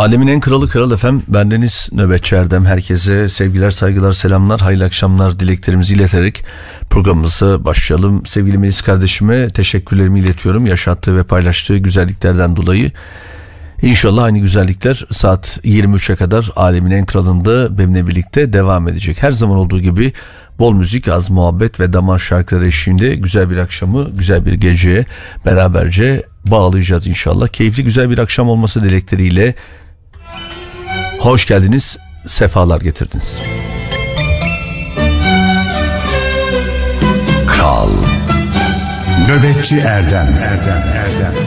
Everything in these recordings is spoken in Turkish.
Alemin en kralı kral efem bendeniz nöbetçi Erdem herkese sevgiler saygılar selamlar hayırlı akşamlar dileklerimizi ileterek programımıza başlayalım. Sevgili Melis kardeşime teşekkürlerimi iletiyorum yaşattığı ve paylaştığı güzelliklerden dolayı. İnşallah aynı güzellikler saat 23'e kadar Alemin en kralında benimle birlikte devam edecek. Her zaman olduğu gibi bol müzik, az muhabbet ve damar şarkıları eşliğinde güzel bir akşamı, güzel bir geceye beraberce bağlayacağız inşallah. Keyifli güzel bir akşam olması dilekleriyle hoş geldiniz, sefalar getirdiniz. Kral. Nöbetçi Erdem. Erdem Erdem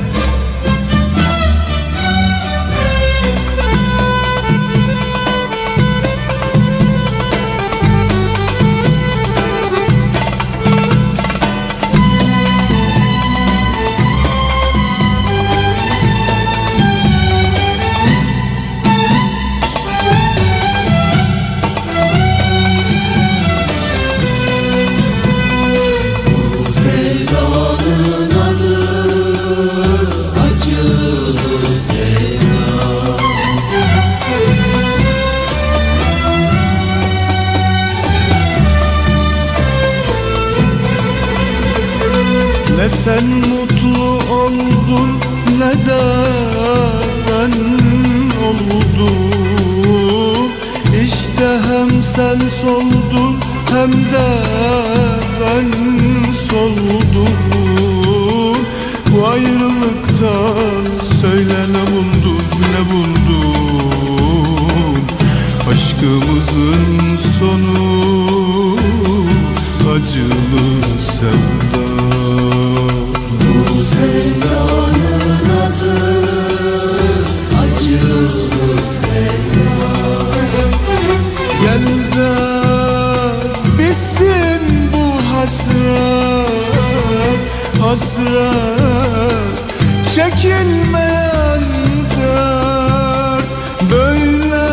sen mutlu oldun ne de ben oldum İşte hem sen soldun hem de ben soldum. Bu ayrılıktan söyle ne buldun ne buldun? Aşkımızın sonu acılı sevda Gel de bu hasret Hasret. Çekilmeyen dert Böyle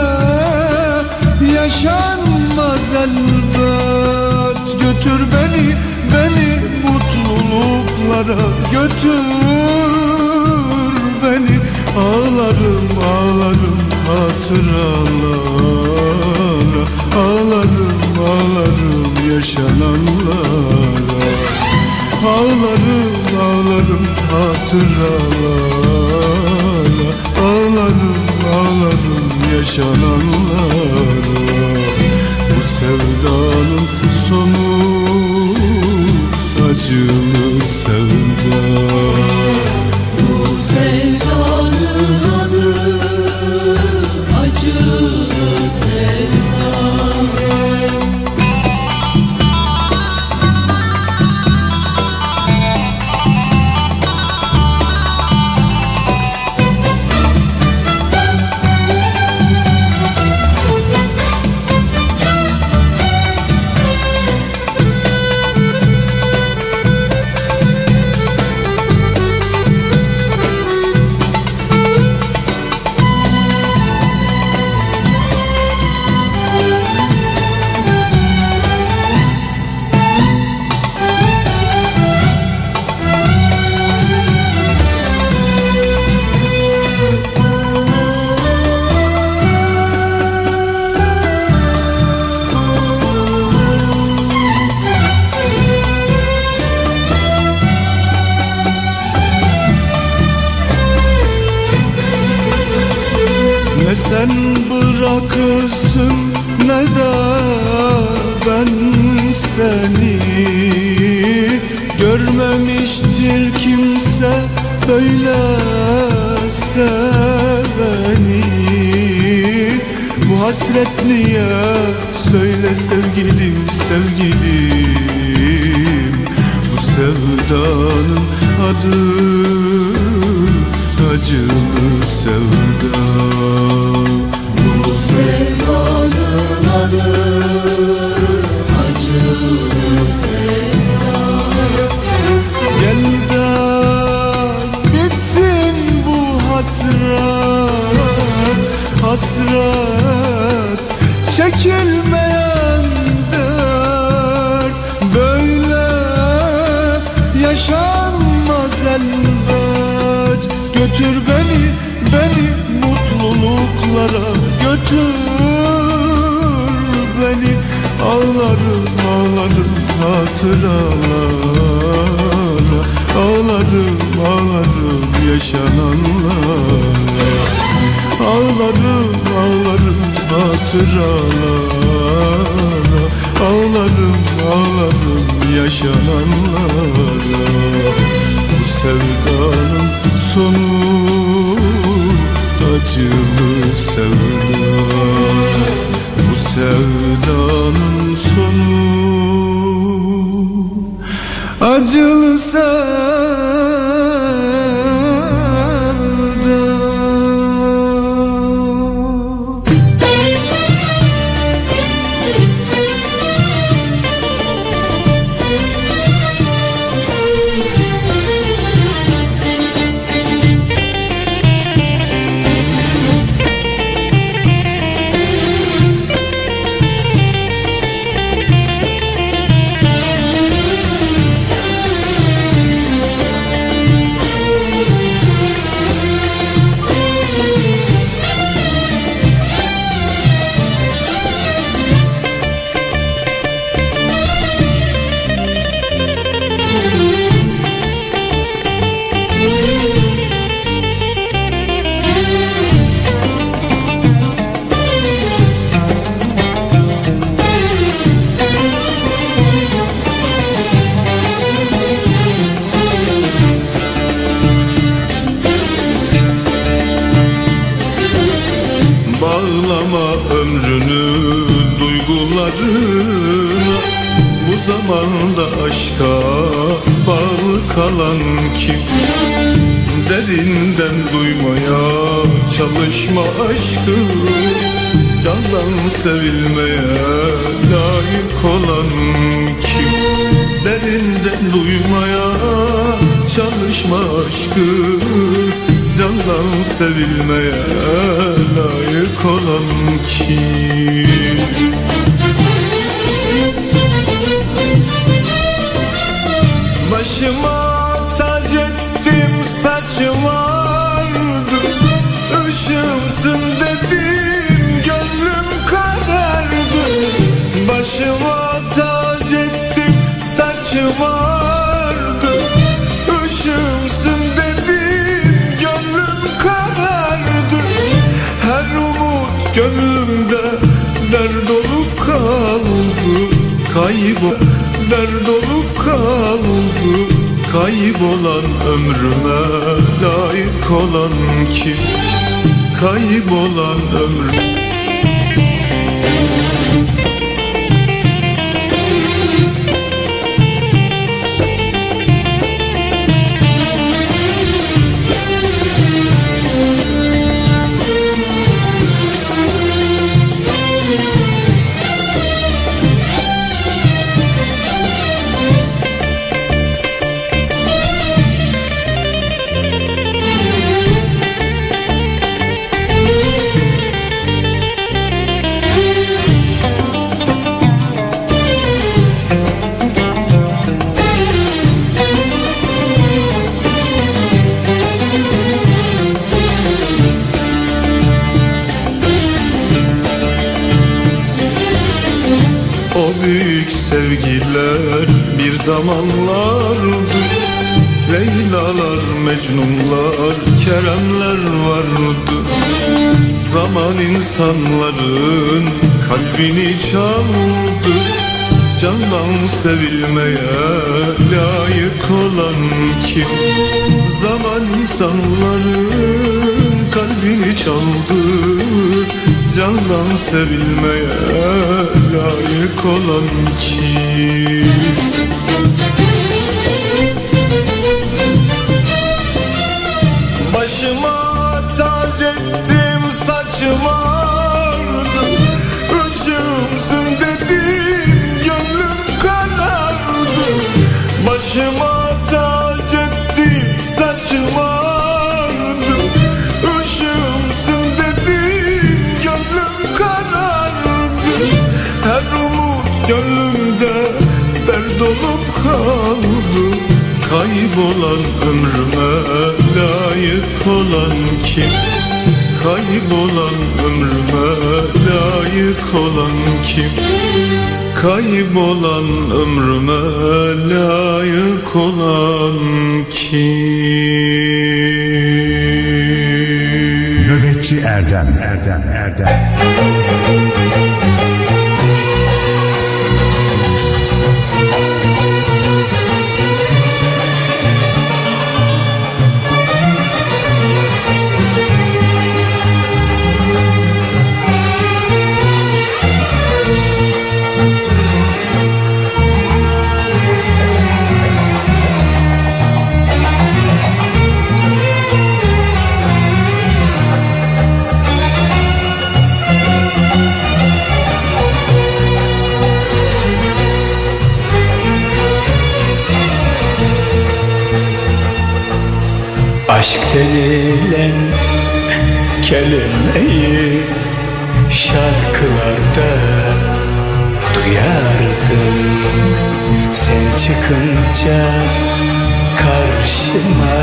yaşanmaz elbet. Götür beni, beni mutluluklara Götür. Beni ağlarım, ağlarım hatıralara Ağlarım, ağlarım yaşananlara. Ağlarım, ağlarım hatıralara Ağlarım, ağlarım yaşananlara. Bu sevdanın sonu acılı sevda. Bu sevdanın adı acılı Görmemiştir kimse böyle seveni. Bu hasret niye? Söyle sevgilim sevgilim. Bu sevdanın adı acılı sevda Hasret çekilmeyen dert. Böyle yaşanmaz elbet. Götür beni, beni mutluluk yollara götür beni. Ağlarım ağlarım hatıralara. Ağlarım ağlarım yaşananlara Ağlarım ağlarım hatıralara. Ağlarım ağlarım yaşananlara. Bu sevdanın sonu acılı sevda. Bu sevdanın sonu acılı sevda gönlümde dert olup kaldı Kaybol dert olup kaldı Kaybolan ömrüme layık olan kim? Kaybolan ömrüm zamanlardı Leylalar, Mecnunlar, Keremler vardı Zaman insanların kalbini çaldı Candan sevilmeye layık olan kim? Zaman insanların kalbini çaldı Candan sevilmeye layık olan kim? Gönlümde dert olup kaldı Kaybolan ömrüme layık olan kim? kaybolan ömrüme layık olan kim? Kaybolan ömrüme layık olan kim? Aşk denilen kelimeyi şarkılarda duyardım. Sen çıkınca karşıma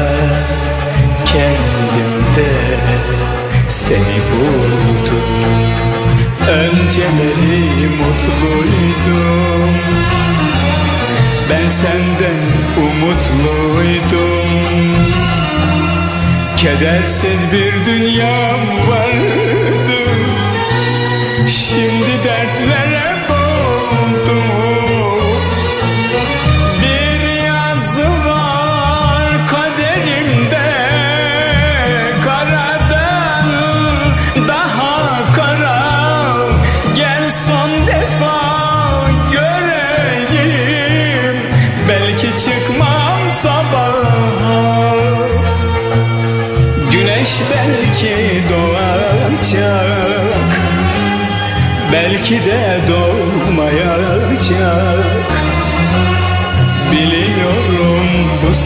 kendimde seni buldum. Önceleri mutluydum Ben senden umutluydum Kedersiz bir dünyam vardı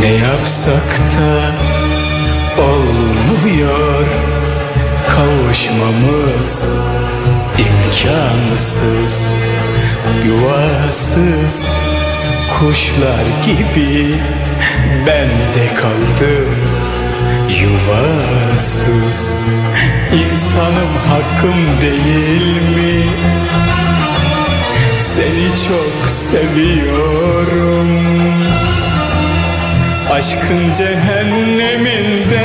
Ne yapsak da olmuyor. Kavuşmamız imkansız Yuvasız kuşlar gibi Ben de kaldım yuvasız İnsanım hakkım değil mi? Seni çok seviyorum Aşkın cehenneminde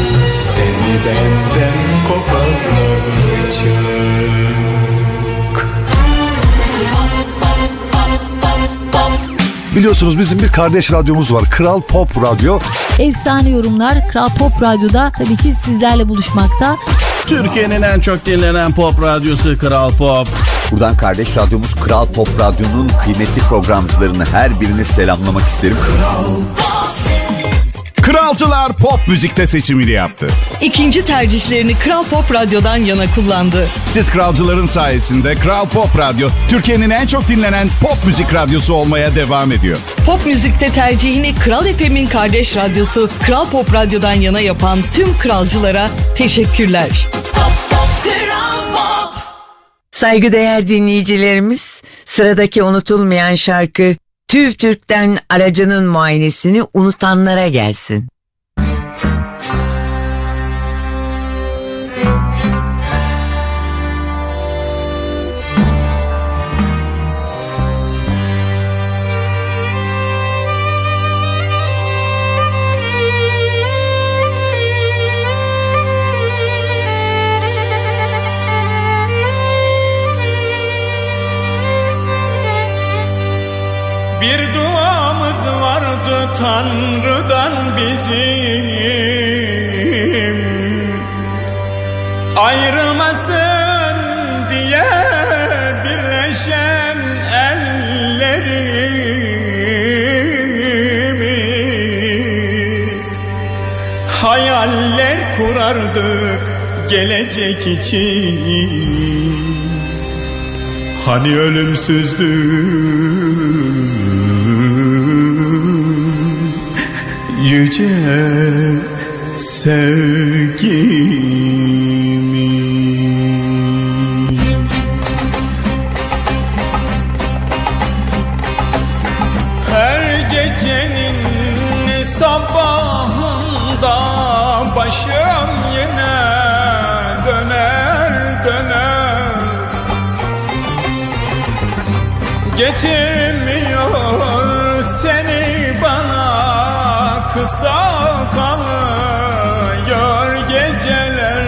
Seni benden koparacak Biliyorsunuz bizim bir kardeş radyomuz var. Kral Pop Radyo. Efsane yorumlar Kral Pop Radyo'da tabii ki sizlerle buluşmakta. Türkiye'nin en çok dinlenen pop radyosu Kral Pop. Buradan kardeş radyomuz Kral Pop Radyo'nun kıymetli programcılarını her birini selamlamak isterim. Kralcılar pop müzikte seçimini yaptı. İkinci tercihlerini Kral Pop Radyo'dan yana kullandı. Siz kralcıların sayesinde Kral Pop Radyo Türkiye'nin en çok dinlenen pop müzik radyosu olmaya devam ediyor. Pop müzikte tercihini Kral FM'in kardeş radyosu Kral Pop Radyo'dan yana yapan tüm kralcılara teşekkürler. Saygıdeğer dinleyicilerimiz, sıradaki unutulmayan şarkı TÜV TÜRK'ten aracının muayenesini unutanlara gelsin. Bir duamız vardı Tanrı'dan bizim. Ayrılmasın diye birleşen ellerimiz. Hayaller kurardık gelecek için. Hani ölümsüzdü yüce sevgimiz. Her gecenin sabahında başım yine döner döner. Getirmiyor kısa kalıyor geceler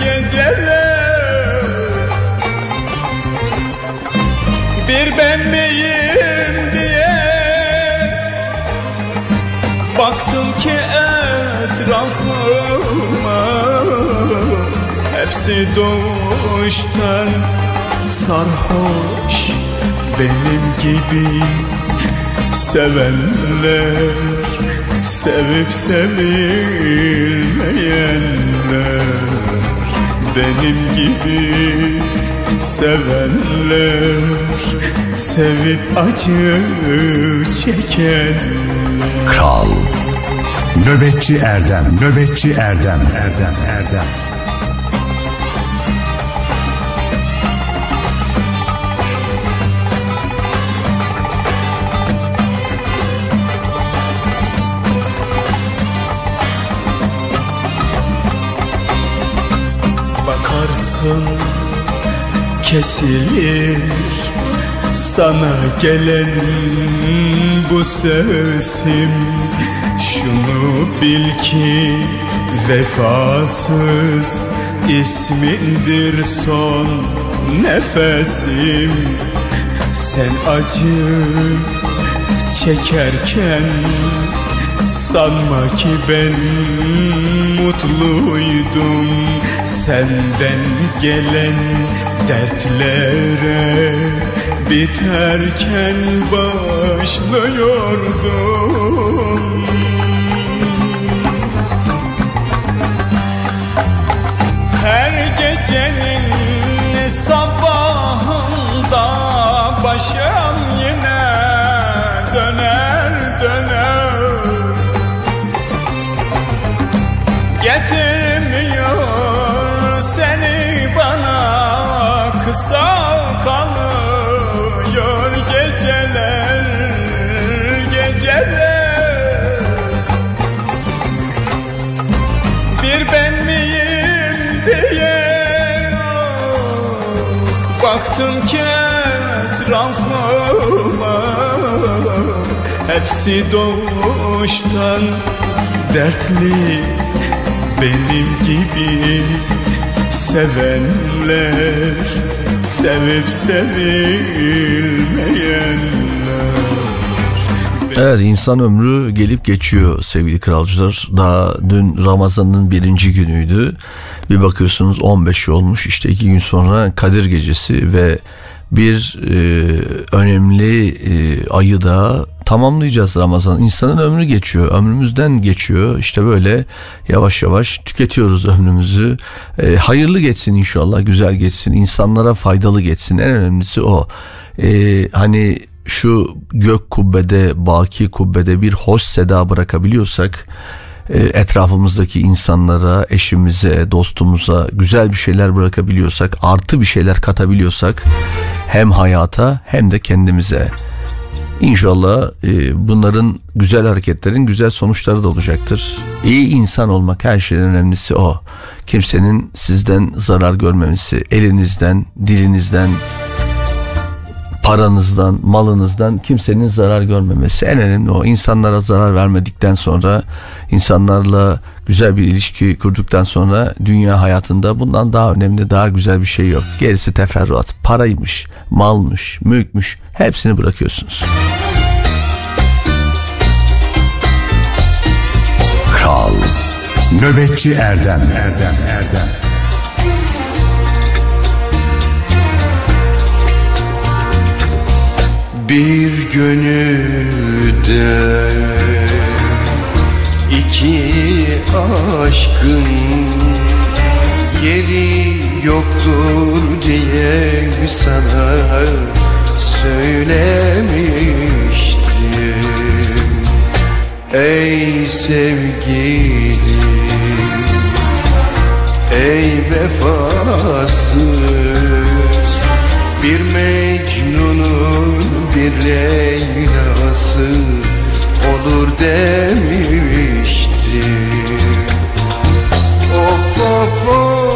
geceler. Bir ben miyim diye Baktım ki etrafıma Hepsi doğuştan sarhoş benim gibi sevenler sevip sevilmeyenler benim gibi sevenler sevip acı çeken Kral. Nöbetçi Erdem, Nöbetçi Erdem, Erdem, Erdem. Bakarsın kesilir. Sana gelen bu sesim Şunu bil ki vefasız ismindir son nefesim. Sen acı çekerken Sanma ki ben mutluydum. Senden gelen dertlere Biterken başlıyordum. Her gecenin sabahında başım Hepsi doğuştan dertli benim gibi sevenler sevip sevilmeyenler Evet insan ömrü gelip geçiyor sevgili kralcılar. Daha dün Ramazan'ın birinci günüydü. Bir bakıyorsunuz 15 olmuş işte iki gün sonra Kadir Gecesi ve bir e, önemli e, ayı da tamamlayacağız Ramazan. İnsanın ömrü geçiyor, ömrümüzden geçiyor. İşte böyle yavaş yavaş tüketiyoruz ömrümüzü. E, hayırlı geçsin inşallah, güzel geçsin, insanlara faydalı geçsin. En önemlisi o. E, hani şu gök kubbede, baki kubbede bir hoş seda bırakabiliyorsak e, etrafımızdaki insanlara, eşimize, dostumuza güzel bir şeyler bırakabiliyorsak, artı bir şeyler katabiliyorsak hem hayata hem de kendimize İnşallah e, bunların güzel hareketlerin güzel sonuçları da olacaktır. İyi insan olmak her şeyden önemlisi o. Kimsenin sizden zarar görmemesi, elinizden, dilinizden, paranızdan, malınızdan kimsenin zarar görmemesi en önemli o. İnsanlara zarar vermedikten sonra, insanlarla güzel bir ilişki kurduktan sonra dünya hayatında bundan daha önemli, daha güzel bir şey yok. Gerisi teferruat, paraymış, malmış, mülkmüş hepsini bırakıyorsunuz. Kral Nöbetçi Erdem Erdem Erdem Bir gönülde iki aşkın yeri yoktur diye sana söylemiştim. Ey sevgili Ey vefasız Bir Mecnun'un bir Leyla'sı Olur demiştim Of of of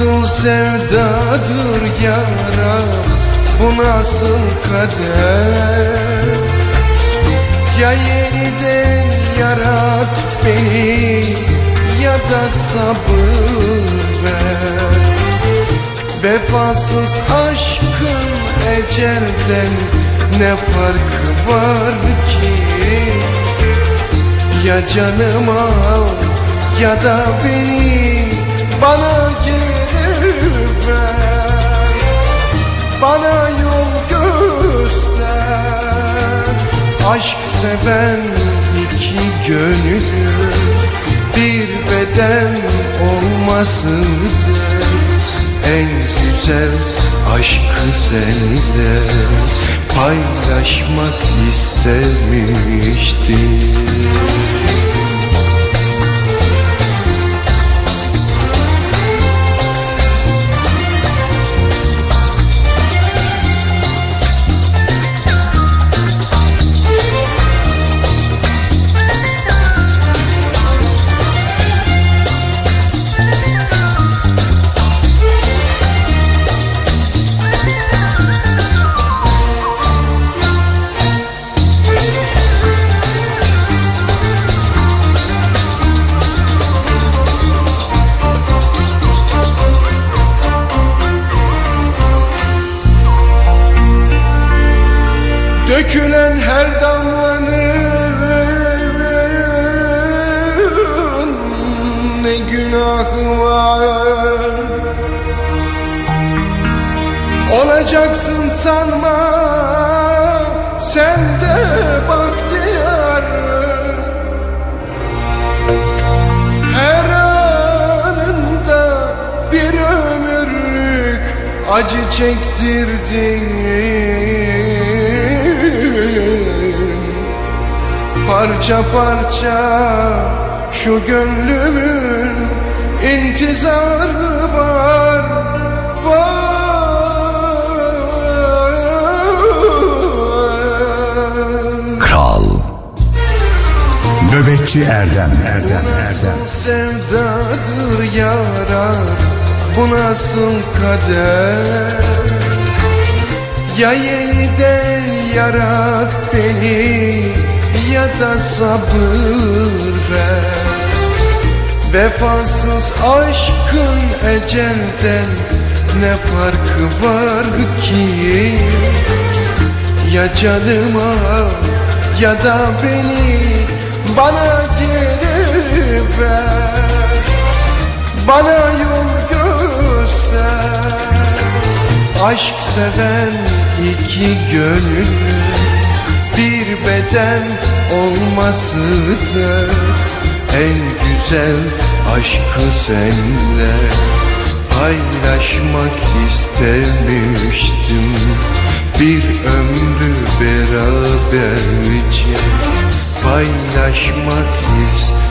nasıl sevdadır yara Bu nasıl kader? Ya yeniden yarat beni Ya da sabır ver. Vefasız aşkın ecelden ne farkı var ki? Ya canımı al ya da beni bana geri ver Bana yol göster. Aşk seven iki gönül bir beden olmasıdır. En güzel aşkı seninle paylaşmak istemiştim acı çektirdin. Parça parça şu gönlümün intizarı var. Var. Kral. Nöbetçi Erdem. Erdem Erdem sevdadır yarar Bu nasıl kader? Ya yeniden yarat beni Ya da sabır ver. Vefasız aşkın ecelden ne farkı var ki? Ya canıma ya da beni bana geri ver. Bana yol Aşk seven iki gönül Bir beden olmasıdır. En güzel aşkı senle Paylaşmak istemiştim. Bir ömrü beraberce Paylaşmak istemiştim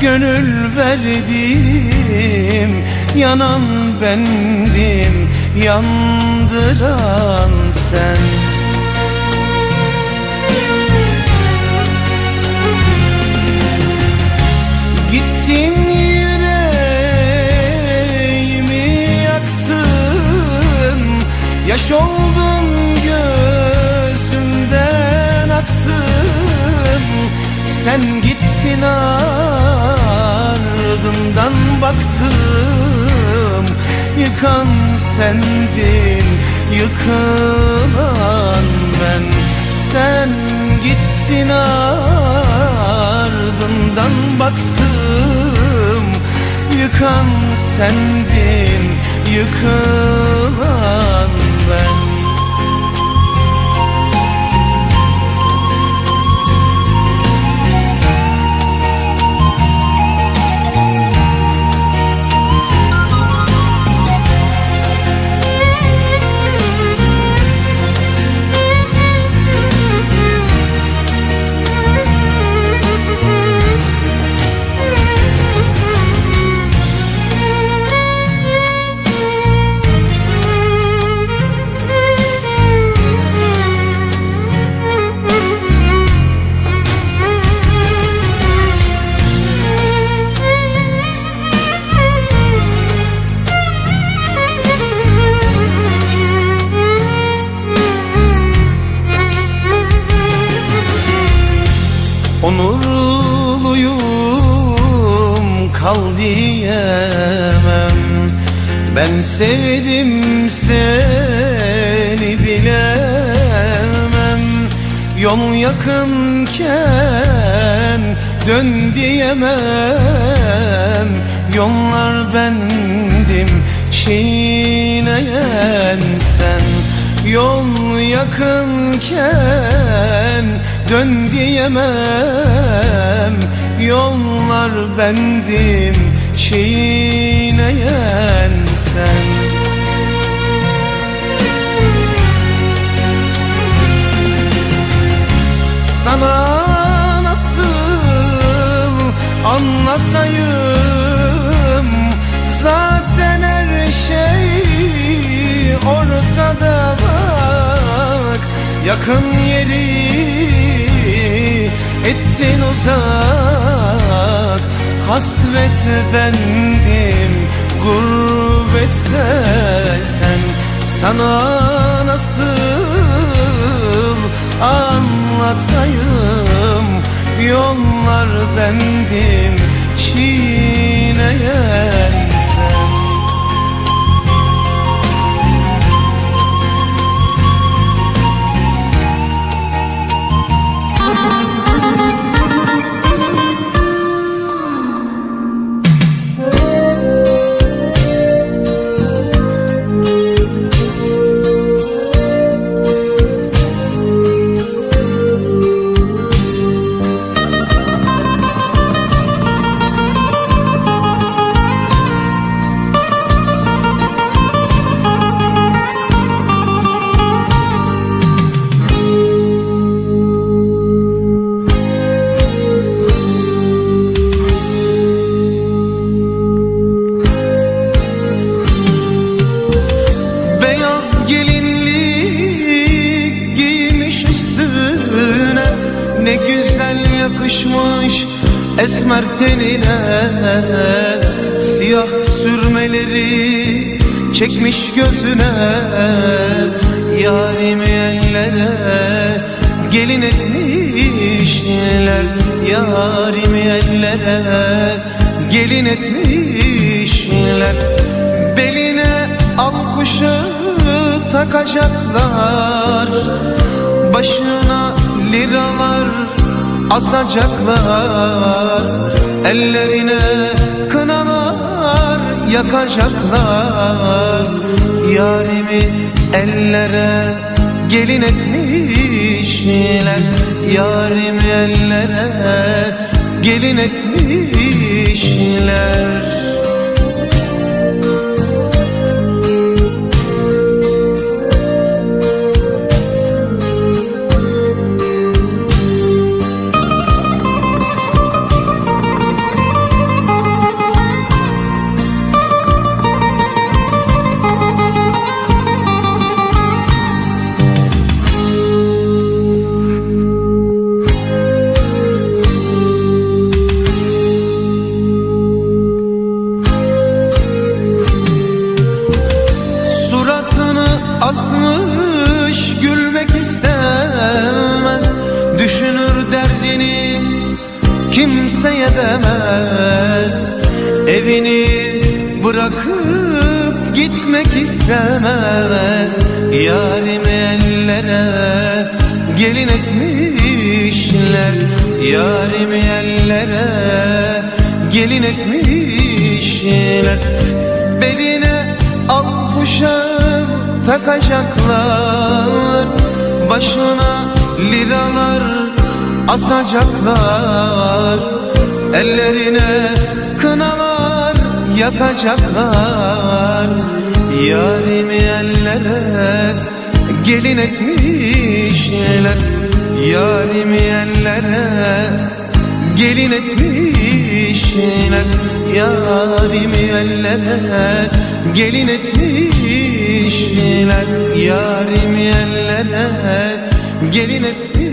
gönül verdim Yanan bendim, yandıran sen. Gittin yüreğimi yaktın Yaş oldun gözümden aktın. Sen gittin ardından baktım Yıkan sendin, yıkılan ben. Sen gittin ardından baktım Yıkan sendin, yıkılan sevdim seni bilemem. Yol yakınken dön diyemem. Yollar bendim çiğneyen sen. Yol yakınken dön diyemem. Yollar bendim çiğneyen sen anlatayım. Zaten her şey ortada bak. Yakın yeri ettin uzak. Hasret bendim gurbette sen. Sana nasıl anlatayım Yollar bendim çiğneyen çekmiş gözüne Yarimi ellere gelin etmişler. Yarimi ellere gelin etmişler. Beline al kuşu takacaklar Başına liralar asacaklar. Ellerine kınalar yakacaklar Yarimi ellere gelin etmişler. Yarimi ellere gelin etmişler istemez Yarim ellere gelin etmişler. Yarim ellere gelin etmişler. Beline al takacaklar. Başına liralar asacaklar. Ellerine kınalar yakacaklar Yarimi ellere gelin etmişler Yarimi ellere gelin etmişler Yarimi ellere gelin etmişler Yarimi ellere gelin etmişler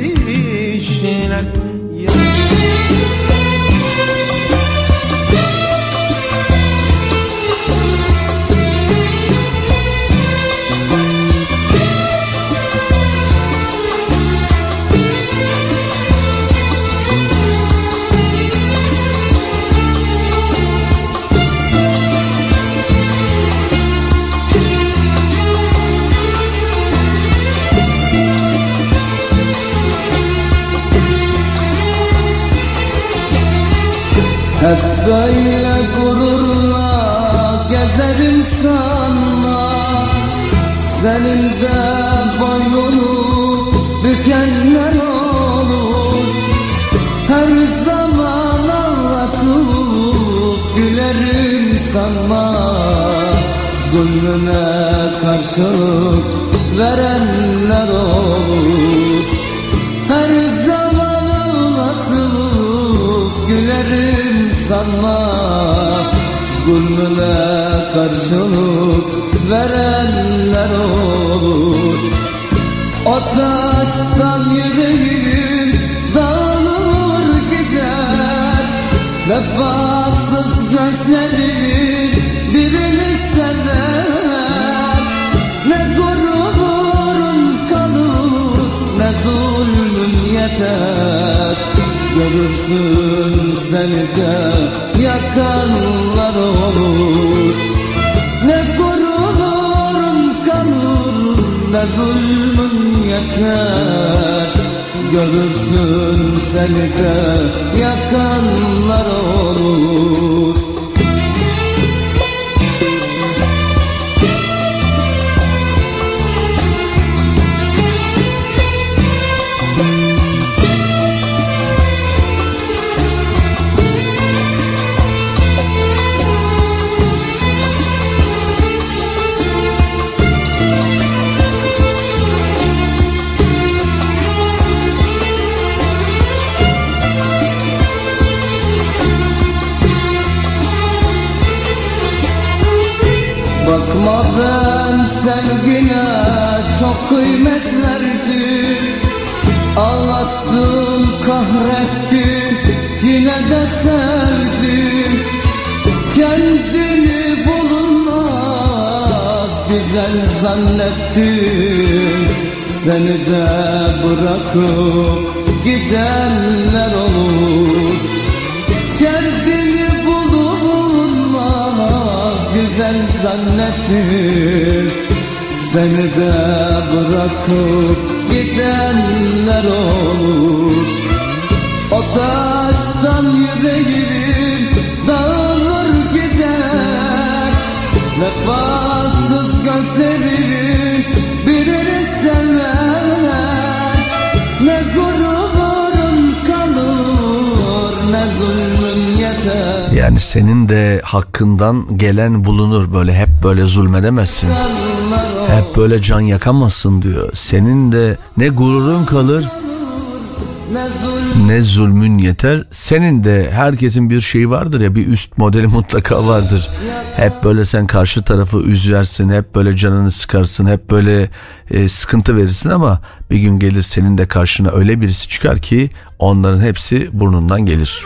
Her zaman ağlatıp gülerim sanma Zulmüne karşılık verenler olur. O taştan yüreğim dağılır gider. Vefasız gözlerimin yeter. Görürsün seni de yakanlar olur. Ne gururun kalır ne zulmün yeter. Görürsün seni de yakanlar olur güzel zannettim. Seni de bırakıp gidenler olur. Kendini bulunmaz güzel zannettim. Seni de bırakıp gidenler olur senin de hakkından gelen bulunur böyle hep böyle zulmedemezsin. Hep böyle can yakamazsın diyor. Senin de ne gururun kalır ne zulmün yeter. Senin de herkesin bir şeyi vardır ya bir üst modeli mutlaka vardır. Hep böyle sen karşı tarafı üzersin, hep böyle canını sıkarsın, hep böyle e, sıkıntı verirsin ama bir gün gelir senin de karşına öyle birisi çıkar ki onların hepsi burnundan gelir.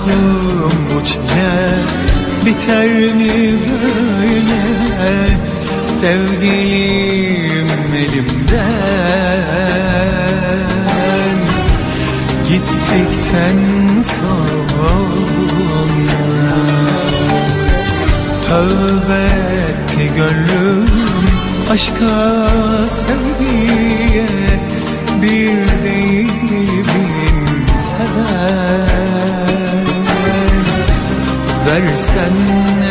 Allah'ım bu çile biter mi böyle? Sevgilim elimden. Gittikten sonra Tövbe etti gönlüm aşka sevgiye Versen ne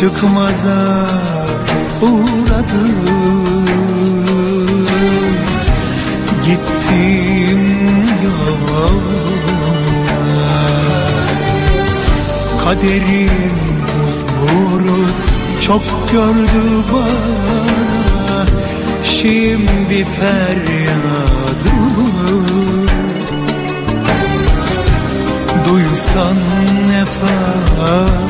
çıkmaza uğradım. Gittim yoluna Kaderim huzuru çok gördü bana. Şimdi feryadımı Duysan ne fark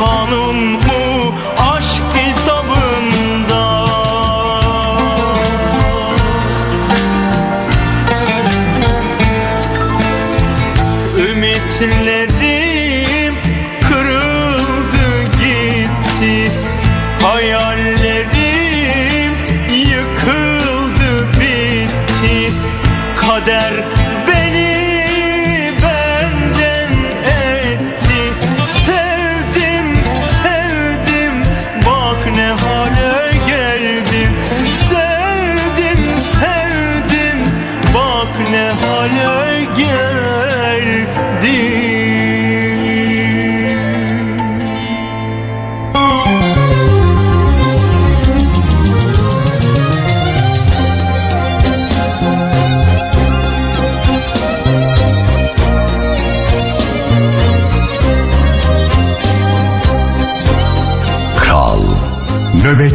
kanun mu? Ay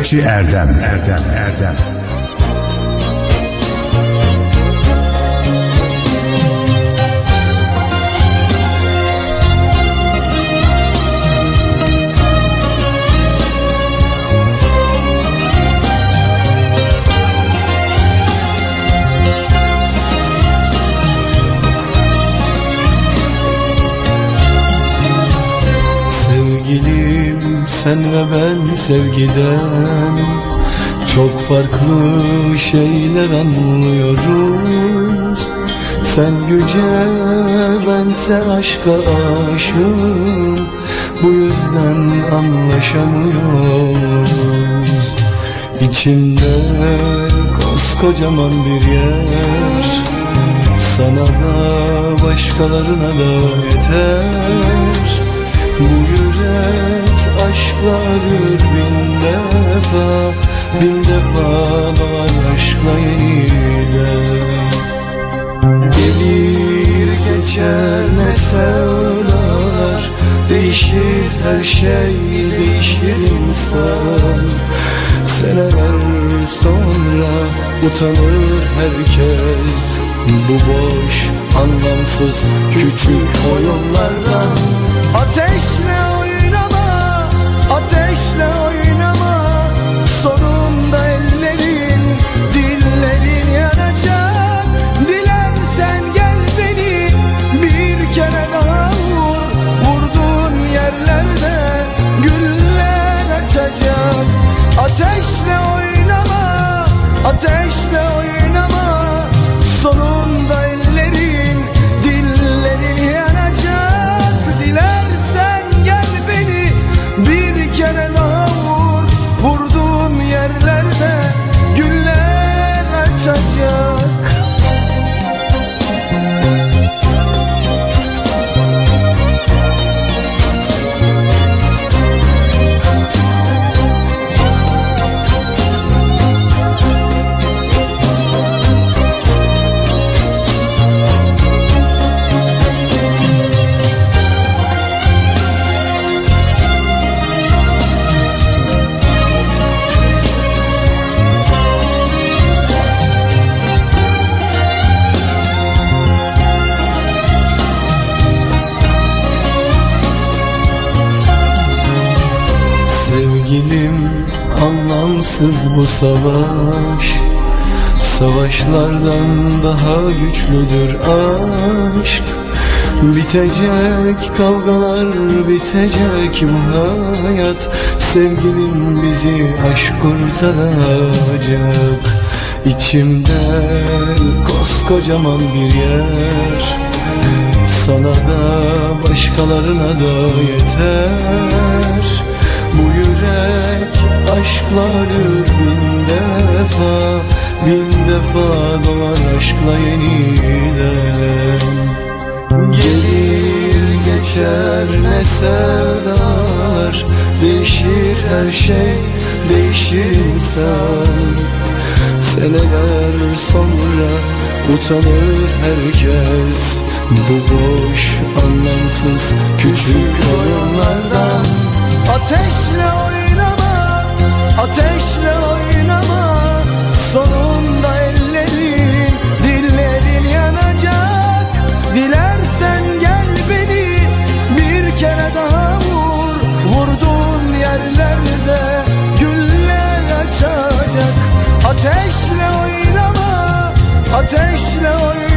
Nöbetçi Erdem. Erdem sen ve ben sevgiden Çok farklı şeyler anlıyoruz. Sen güce bense aşka aşığım. Bu yüzden anlaşamıyoruz. İçimde koskocaman bir yer. Sana da başkalarına da yeter. Bu ölür bin defa Bin defa doğar aşkla yeniden Gelir geçer ne sevdalar Değişir her şey değişir insan. Seneler sonra utanır herkes Bu boş anlamsız küçük oyunlardan Ateşle ateşle oynama anlamsız bu savaş Savaşlardan daha güçlüdür aşk. Bitecek kavgalar bitecek bu hayat Sevgilim bizi aşk kurtaracak. İçimde koskocaman bir yer Sana da başkalarına da yeter Bu yürek aşkla ölür bin defa Bin defa doğar aşkla yeniden. Gelir geçer ne sevdalar Değişir her şey değişir insan. Seneler sonra utanır herkes Bu boş anlamsız küçük oyunlardan Ateşle oynama, ateşle oynama. Sonunda ellerin, dillerin yanacak. Dilersen gel beni bir kere daha vur. Vurduğun yerlerde güller açacak. Ateşle oynama, ateşle oynama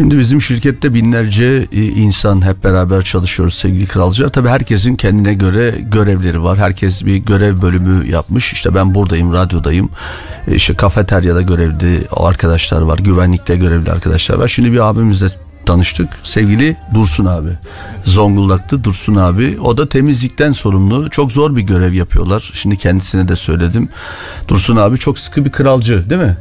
Şimdi bizim şirkette binlerce e, insan hep beraber çalışıyoruz sevgili kralcılar. Tabii herkesin kendine göre görevleri var. Herkes bir görev bölümü yapmış. İşte ben buradayım, radyodayım. E, İşte kafeteryada görevli arkadaşlar var. Güvenlikte görevli arkadaşlar var. Şimdi bir abimizle tanıştık. Sevgili Dursun abi. Zonguldak'ta Dursun abi. O da temizlikten sorumlu. Çok zor bir görev yapıyorlar. Şimdi kendisine de söyledim. Dursun abi çok sıkı bir kralcı değil mi?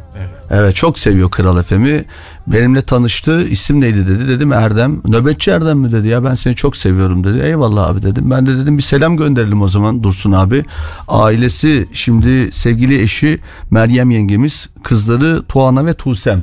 Evet. çok seviyor Kral FM'i. Benimle tanıştı. İsim neydi dedi. Dedim Erdem. Nöbetçi Erdem mi dedi ya ben seni çok seviyorum dedi. Eyvallah abi dedim. Ben de dedim bir selam gönderelim o zaman Dursun abi. Ailesi şimdi sevgili eşi Meryem yengemiz. Kızları Tuana ve Tuğsem.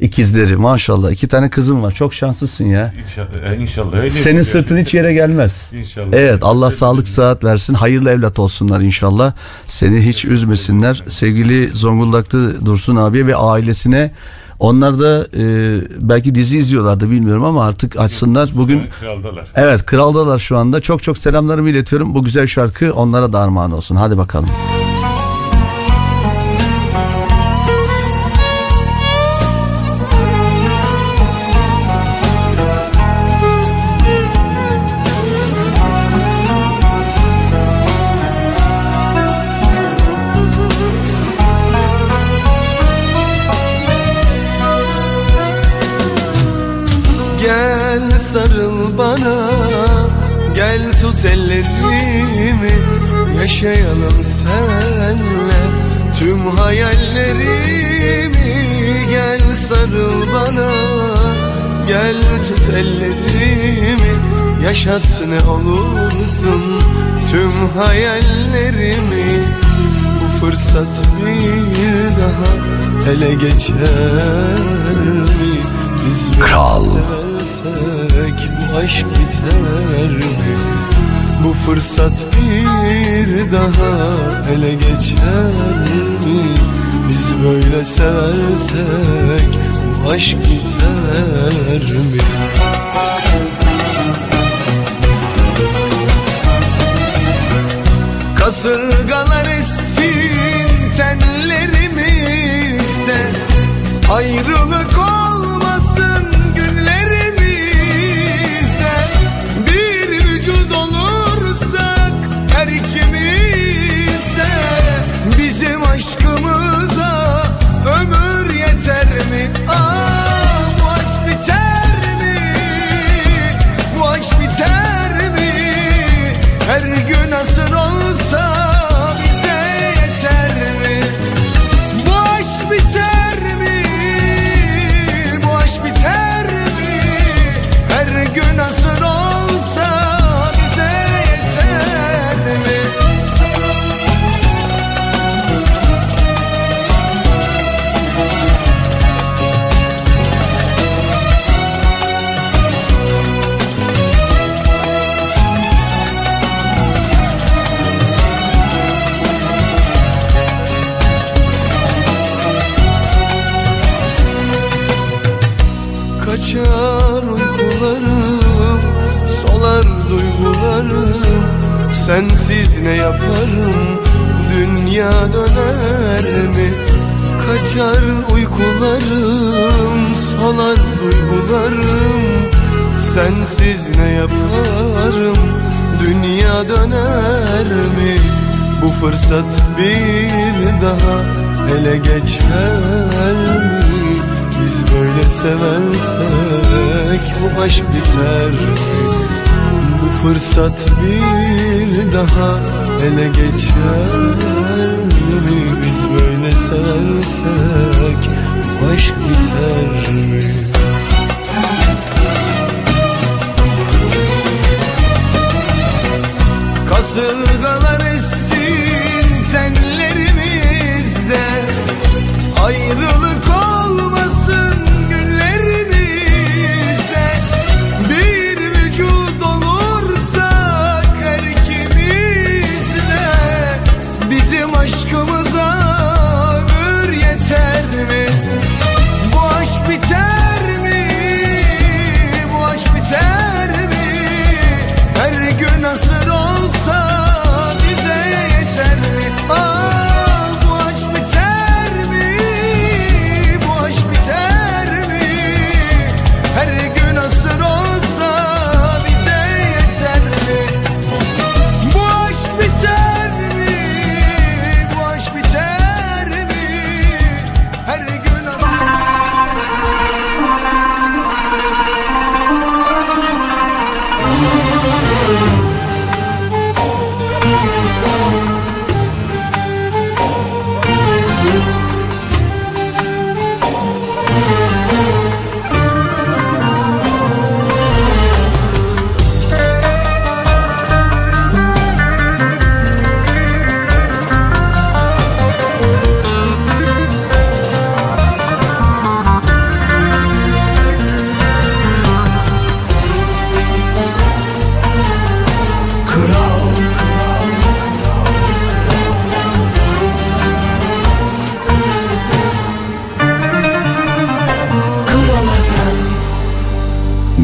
İkizleri maşallah. iki tane kızım var. Çok şanslısın ya. İnşallah, inşallah öyle. Senin sırtın hiç yere gelmez. İnşallah. Evet Allah sağlık sıhhat versin. Hayırlı evlat olsunlar inşallah. Seni hiç üzmesinler. Sevgili Zonguldak'ta Dursun abiye ve ailesine onlar da e, belki dizi izliyorlardı bilmiyorum ama artık açsınlar. Bugün Kraldalar. evet kraldalar şu anda. Çok çok selamlarımı iletiyorum. Bu güzel şarkı onlara da armağan olsun. Hadi bakalım. Gel Yaşayalım senle Tüm hayallerimi Gel sarıl bana. Gel tut ellerimi Yaşat ne olursun. Tüm hayallerimi Bu fırsat bir daha Ele geçer mi? Biz Kral. seversek Bu aşk biter mi Bu fırsat bir daha Ele geçer mi? Biz böyle seversek Bu aşk biter mi? Kasırgalar essin tenlerimizde Ayrılık Sensiz ne yaparım Dünya döner mi? Kaçar uykularım Solar duygularım. Sensiz ne yaparım? Dünya döner mi? Bu fırsat bir daha Ele geçer mi? Biz böyle seversek bu aşk biter mi? Fırsat bir daha ele geçer mi? Biz böyle seversek bu aşk biter mi? Kasırgalar essin tenlerimizde Ayrılık olmasın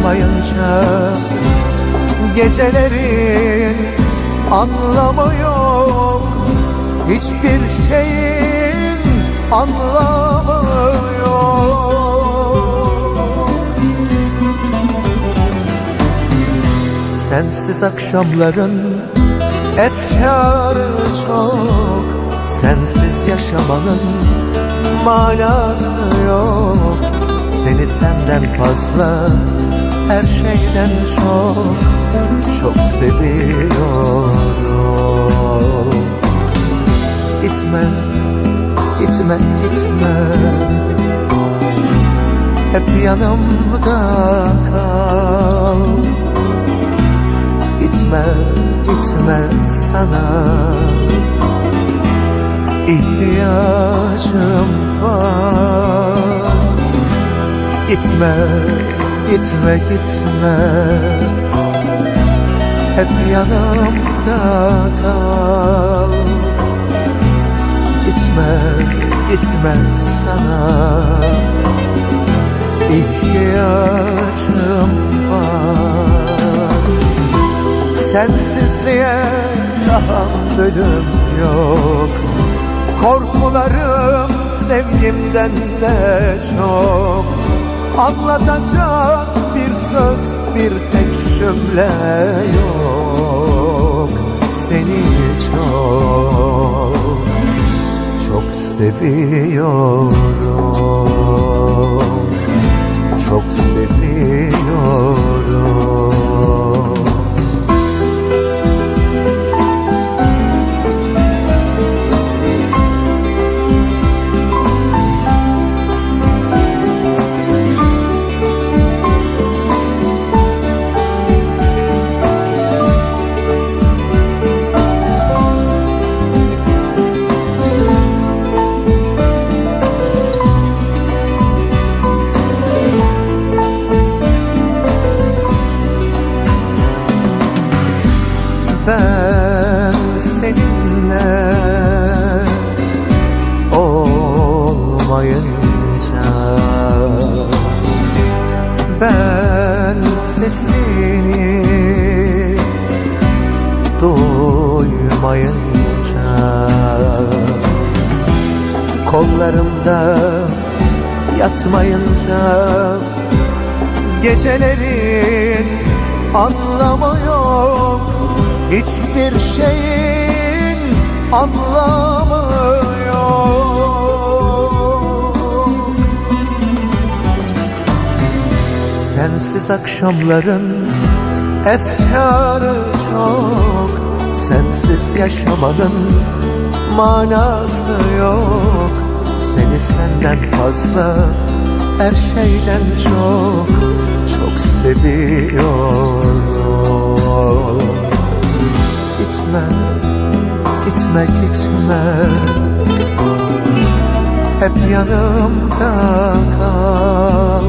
yatmayınca Gecelerin anlamı yok Hiçbir şeyin anlamı Sensiz akşamların efkarı çok. Sensiz yaşamanın manası yok. Seni senden fazla her şeyden çok Çok seviyorum. Gitme, gitme, gitme Hep yanımda kal. Gitme, gitme sana. İhtiyacım var. Gitme, gitme, gitme. Hep yanımda kal. Gitme, gitme sana. İhtiyacım var. Sensizliğe tahammülüm yok. Korkularım sevgimden de çok. Anlatacak bir söz bir tek cümle yok. Seni çok çok seviyorum. Çok seviyorum anlamı yok Hiçbir şeyin anlamı yok. Sensiz akşamların efkarı çok. Sensiz yaşamanın manası yok. Seni senden fazla her şeyden Çok seviyorum. Gitme, gitme, gitme. Hep yanımda kal.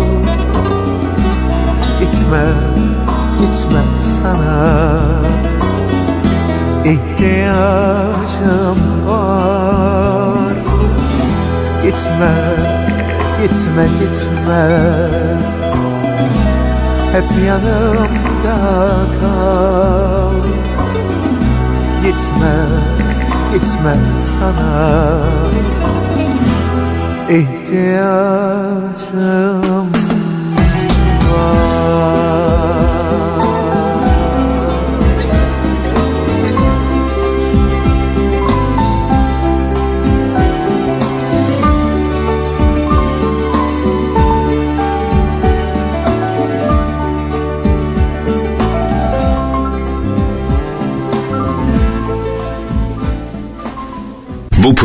Gitme, gitme sana. İhtiyacım var. Gitme, gitme, gitme Hep yanımda kal. Gitme, gitme sana. İhtiyacım var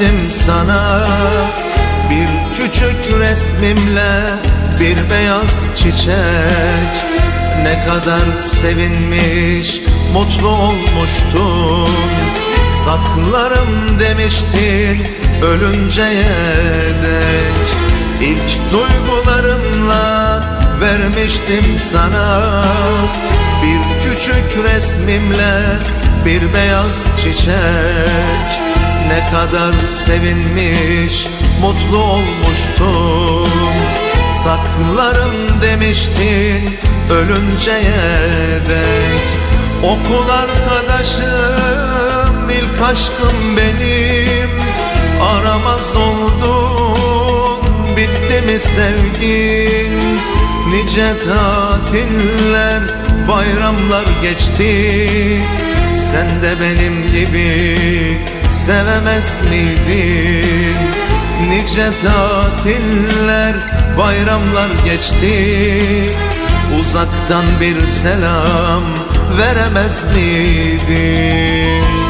Vermiştim sana. Bir küçük resmimle bir beyaz çiçek. Ne kadar sevinmiş, mutlu olmuştun Saklarım demiştin ölünceye dek. İlk duygularımla vermiştim sana. Bir küçük resmimle bir beyaz çiçek Ne kadar sevinmiş, mutlu olmuştum. Saklarım demiştin ölünceye dek. Okul arkadaşım, ilk aşkım benim. Aramaz oldun, bitti mi sevgin? Nice tatiller, bayramlar geçti. Sen de benim gibi sevemez miydin? Nice tatiller, bayramlar geçti Uzaktan bir selam veremez miydin?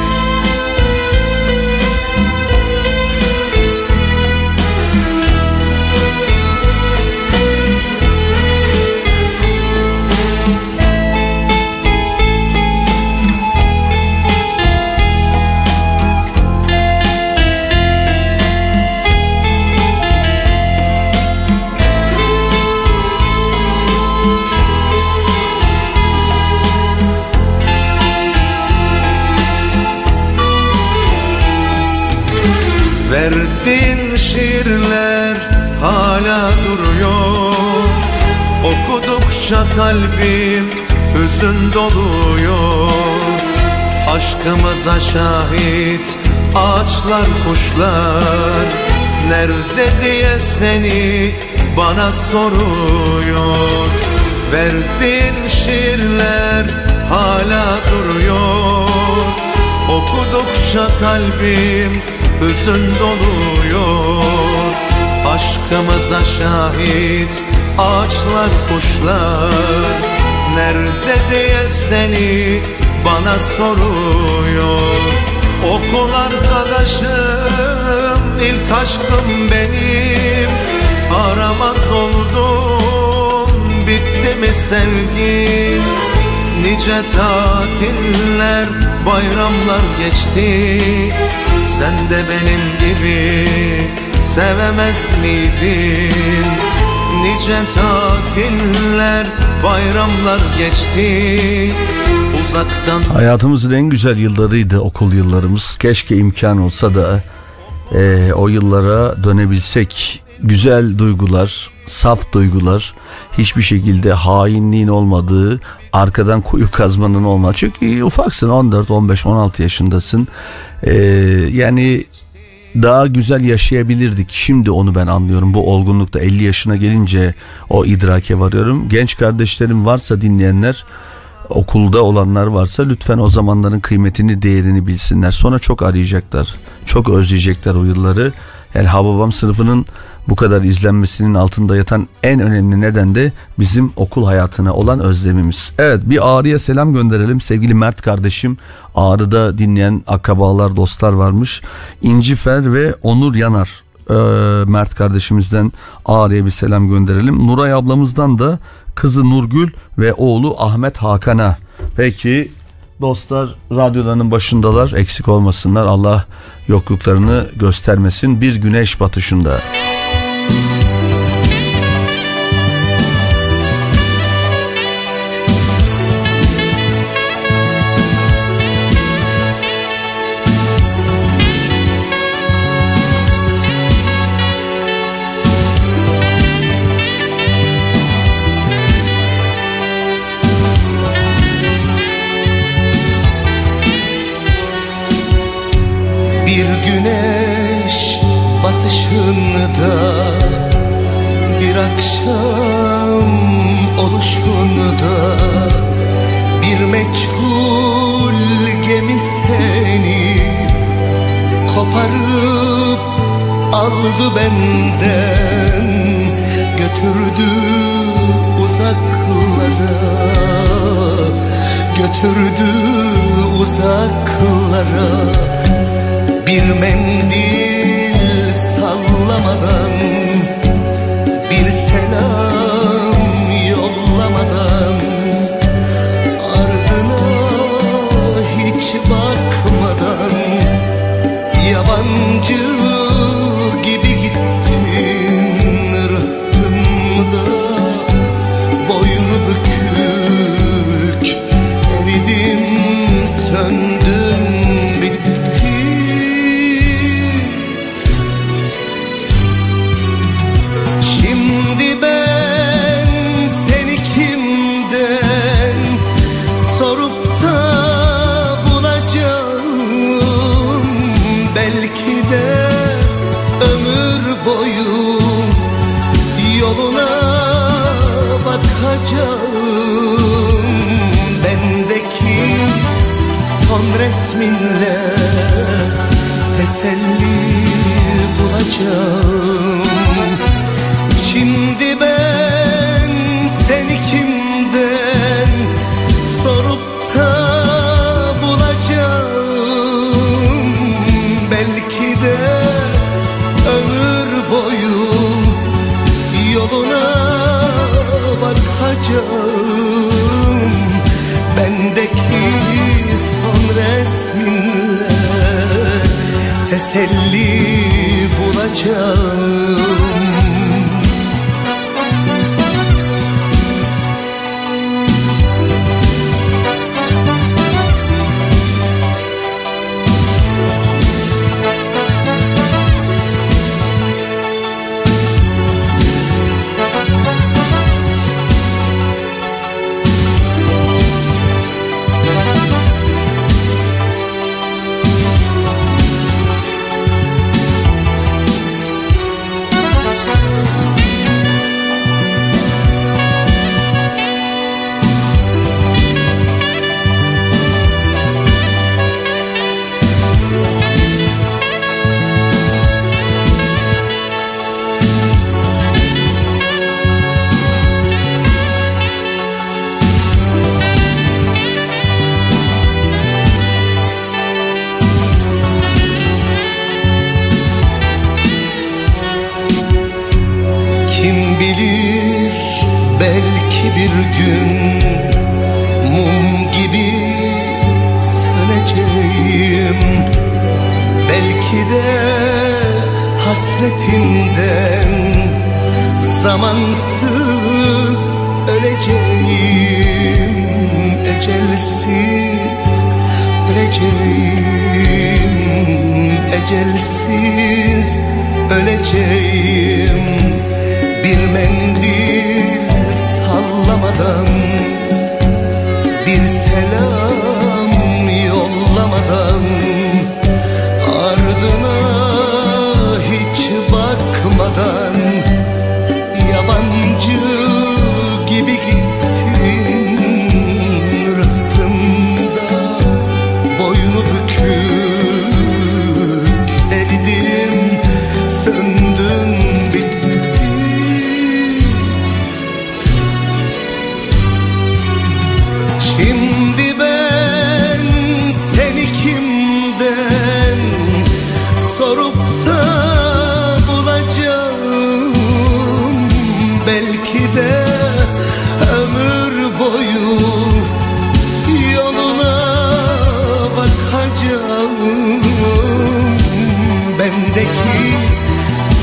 Okudukça kalbim hüzün doluyor. Aşkımıza şahit ağaçlar kuşlar Nerede diye seni bana soruyor. Verdiğin şiirler hala duruyor. Okudukça kalbim hüzün doluyor Aşkımıza şahit ağaçlar kuşlar. Nerede diye seni bana soruyor. Okul arkadaşım ilk aşkım benim. Aramaz oldun bitti mi sevgin? Nice tatiller, bayramlar geçti. Sen de benim gibi sevemez miydin? Nice tatiller, bayramlar geçti Uzaktan Hayatımızın en güzel yıllarıydı okul yıllarımız. Keşke imkan olsa da e, o yıllara dönebilsek. Güzel duygular, saf duygular, hiçbir şekilde hainliğin olmadığı, arkadan kuyu kazmanın olmadığı. Çünkü ufaksın 14, 15, 16 yaşındasın. E, yani daha güzel yaşayabilirdik. Şimdi onu ben anlıyorum. Bu olgunlukta 50 yaşına gelince o idrake varıyorum. Genç kardeşlerim varsa dinleyenler okulda olanlar varsa lütfen o zamanların kıymetini değerini bilsinler. Sonra çok arayacaklar. Çok özleyecekler o yılları. Yani Hababam sınıfının bu kadar izlenmesinin altında yatan en önemli neden de bizim okul hayatına olan özlemimiz. Evet bir Ağrı'ya selam gönderelim sevgili Mert kardeşim. Ağrı'da dinleyen akrabalar dostlar varmış. İncifer ve Onur Yanar. Ee, Mert kardeşimizden Ağrı'ya bir selam gönderelim. Nuray ablamızdan da kızı Nurgül ve oğlu Ahmet Hakan'a. Peki dostlar radyolarının başındalar eksik olmasınlar Allah yokluklarını göstermesin bir güneş batışında. Thank you. akşam oluşunda Bir meçhul gemi seni Koparıp aldı benden Götürdü uzaklara Götürdü uzaklara. Bir mendil sallamadan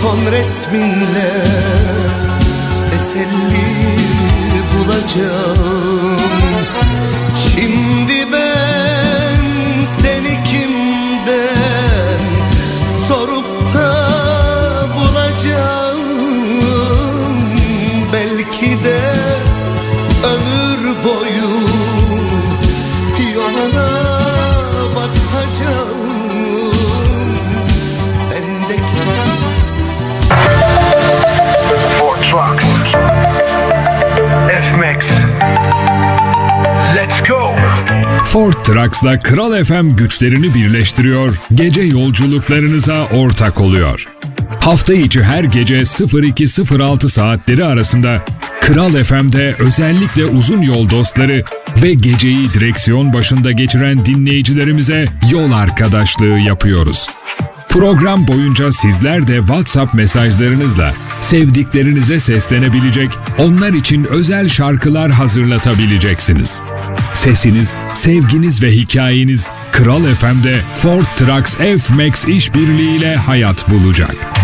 son resminle teselli bulacağım. Şimdi Ford Trucks'la Kral FM güçlerini birleştiriyor, gece yolculuklarınıza ortak oluyor. Hafta içi her gece 02.06 saatleri arasında Kral FM'de özellikle uzun yol dostları ve geceyi direksiyon başında geçiren dinleyicilerimize yol arkadaşlığı yapıyoruz. Program boyunca sizler de WhatsApp mesajlarınızla sevdiklerinize seslenebilecek, onlar için özel şarkılar hazırlatabileceksiniz. Sesiniz, sevginiz ve hikayeniz Kral FM'de Ford Trucks F-Max işbirliğiyle hayat bulacak.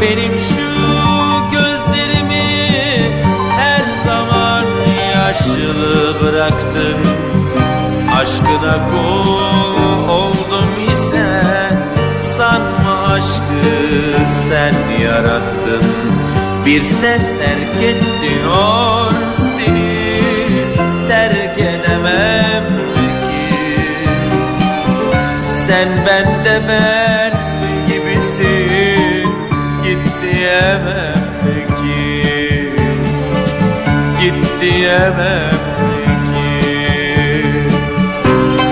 Benim şu gözlerimi Her zaman yaşlı bıraktın. Aşkına kul oldum ise Sanma aşkı sen yarattın. Bir ses terk et diyor seni Terk edemem ki. Sen bende ben Diyemem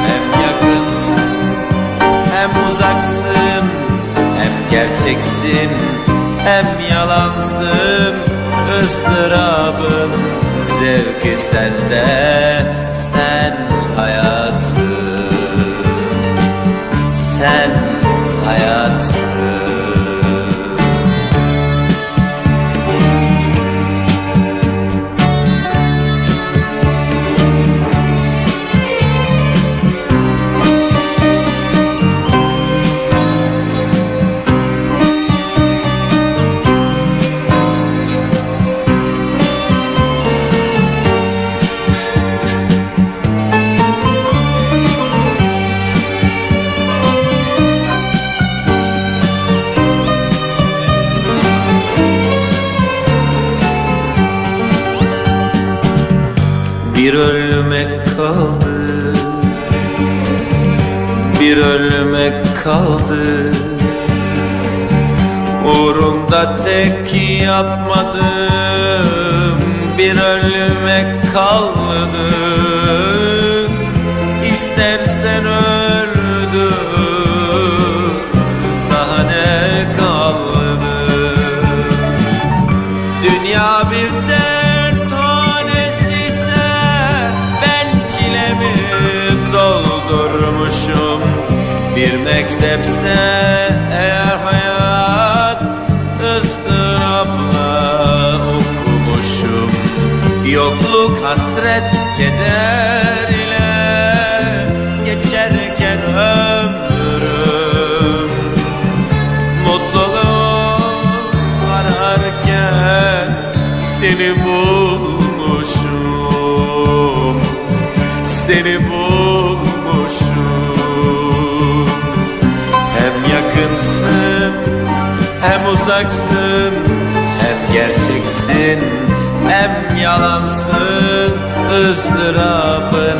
hem yakınsın hem uzaksın hem gerçeksin hem yalansın. Istırabın zevki sende sen ölmek kaldı. Uğrunda tek yapmadım Bir ölmek kaldı Mektepse eğer hayat ıstırapla okumuşum. Yokluk hasret keder ile geçerken ömrüm. Mutluluk ararken seni bulmuşum. Seni bulmuşum hem uzaksın Hem gerçeksin hem yalansın. Izdırabın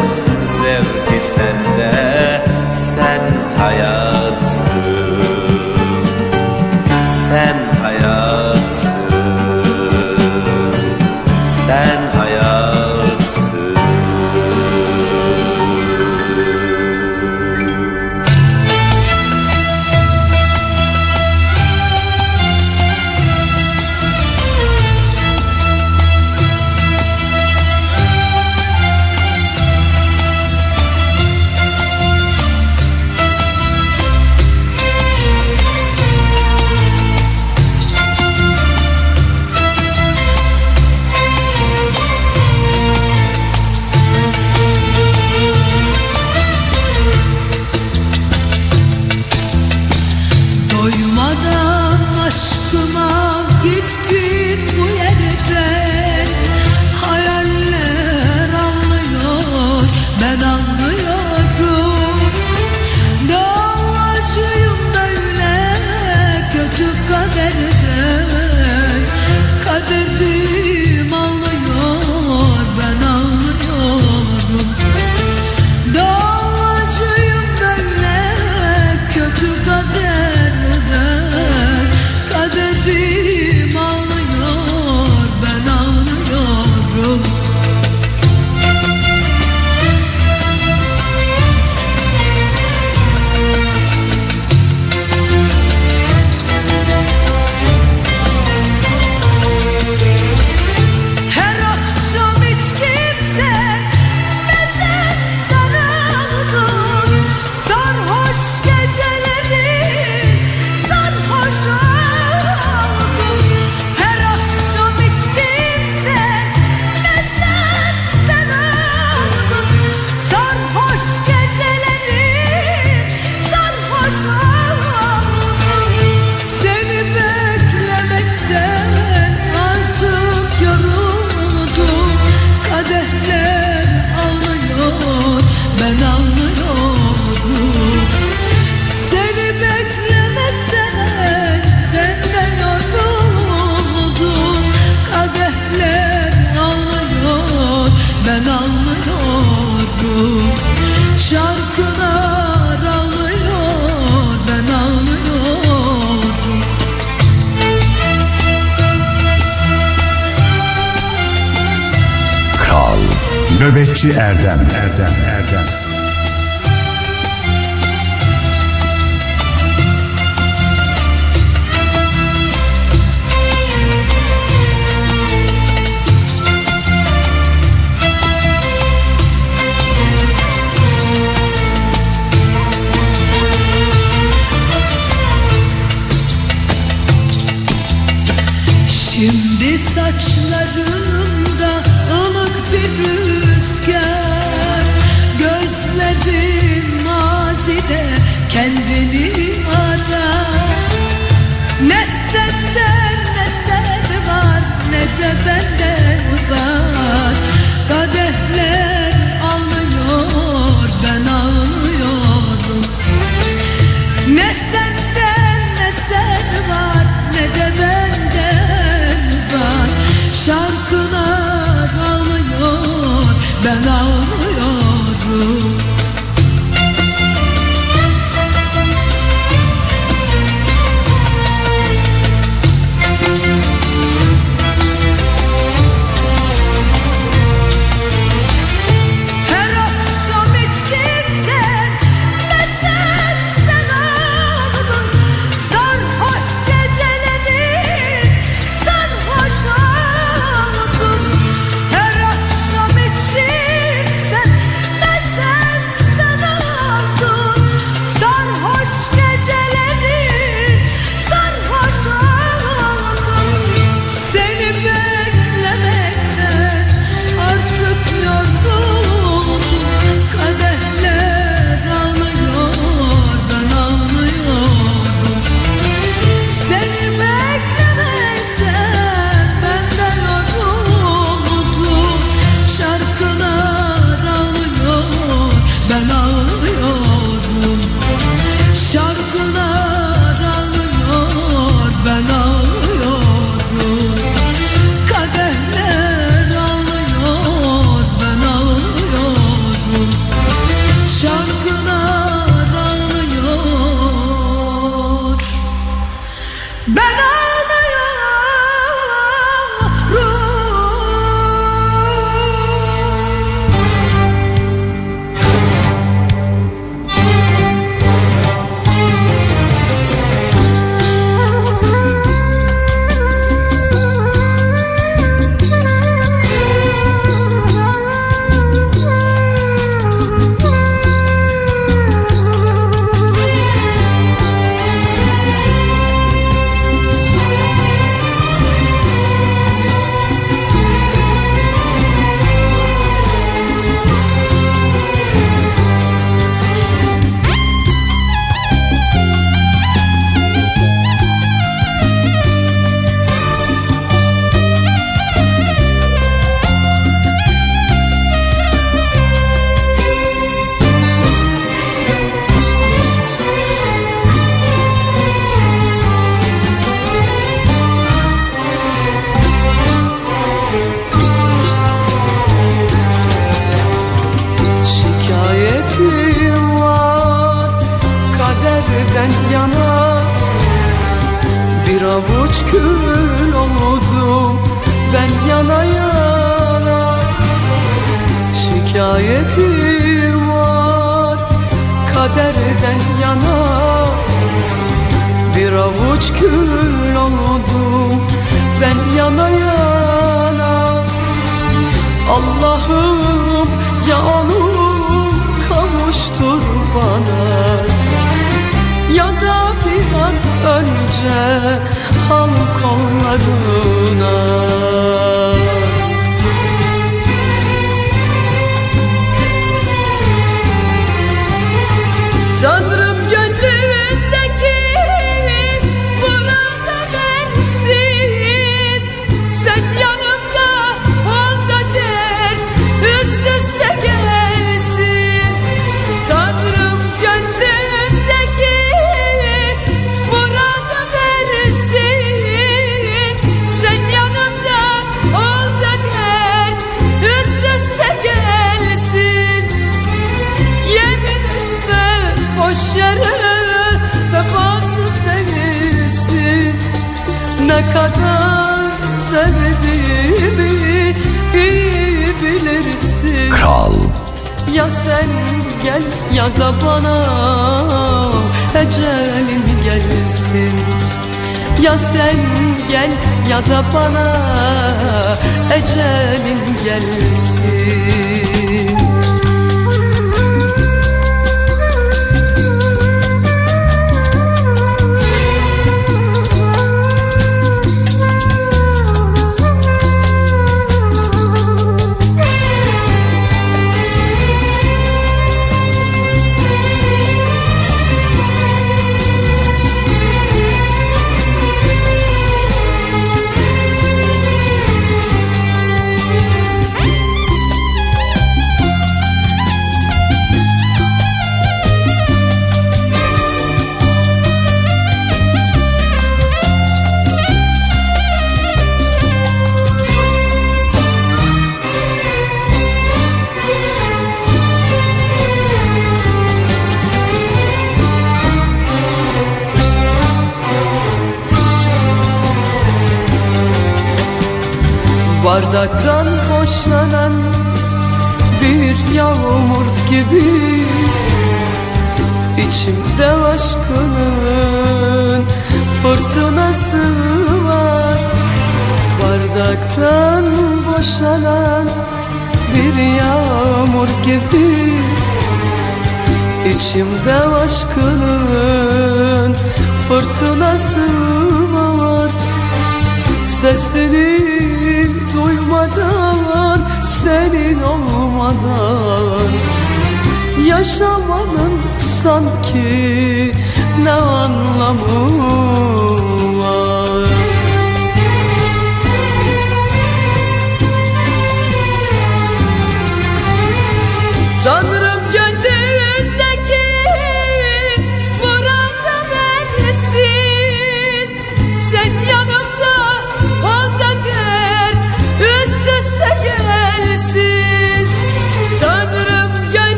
zevki sende Sen hayatsın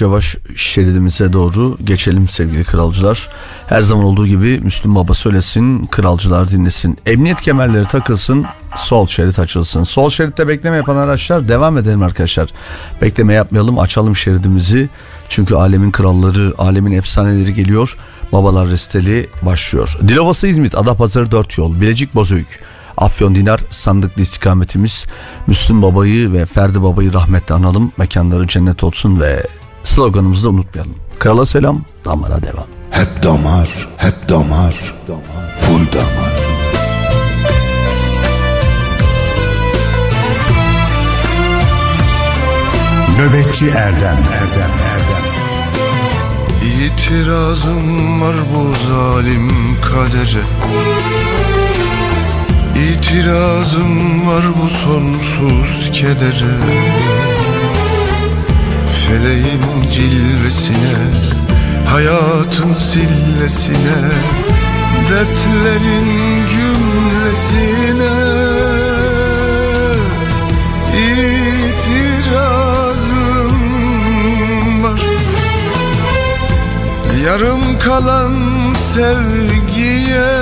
yavaş şeridimize doğru geçelim sevgili kralcılar. Her zaman olduğu gibi Müslüm Baba söylesin, kralcılar dinlesin. Emniyet kemerleri takılsın, sol şerit açılsın. Sol şeritte bekleme yapan araçlar devam edelim arkadaşlar. Bekleme yapmayalım, açalım şeridimizi. Çünkü alemin kralları, alemin efsaneleri geliyor. Babalar Resteli başlıyor. Dilovası İzmit, Adapazarı 4 yol, Bilecik Bozüyük. Afyon Dinar sandıklı istikametimiz Müslüm Baba'yı ve Ferdi Baba'yı rahmetle analım. Mekanları cennet olsun ve sloganımızı da unutmayalım. Krala selam, damara devam. Hep damar, hep damar, full damar. Nöbetçi Erdem Erdem Erdem İtirazım var bu zalim kadere İtirazım var bu sonsuz kedere Feleğin cilvesine Hayatın sillesine Dertlerin cümlesine. İtirazım var. Yarım kalan sevgiye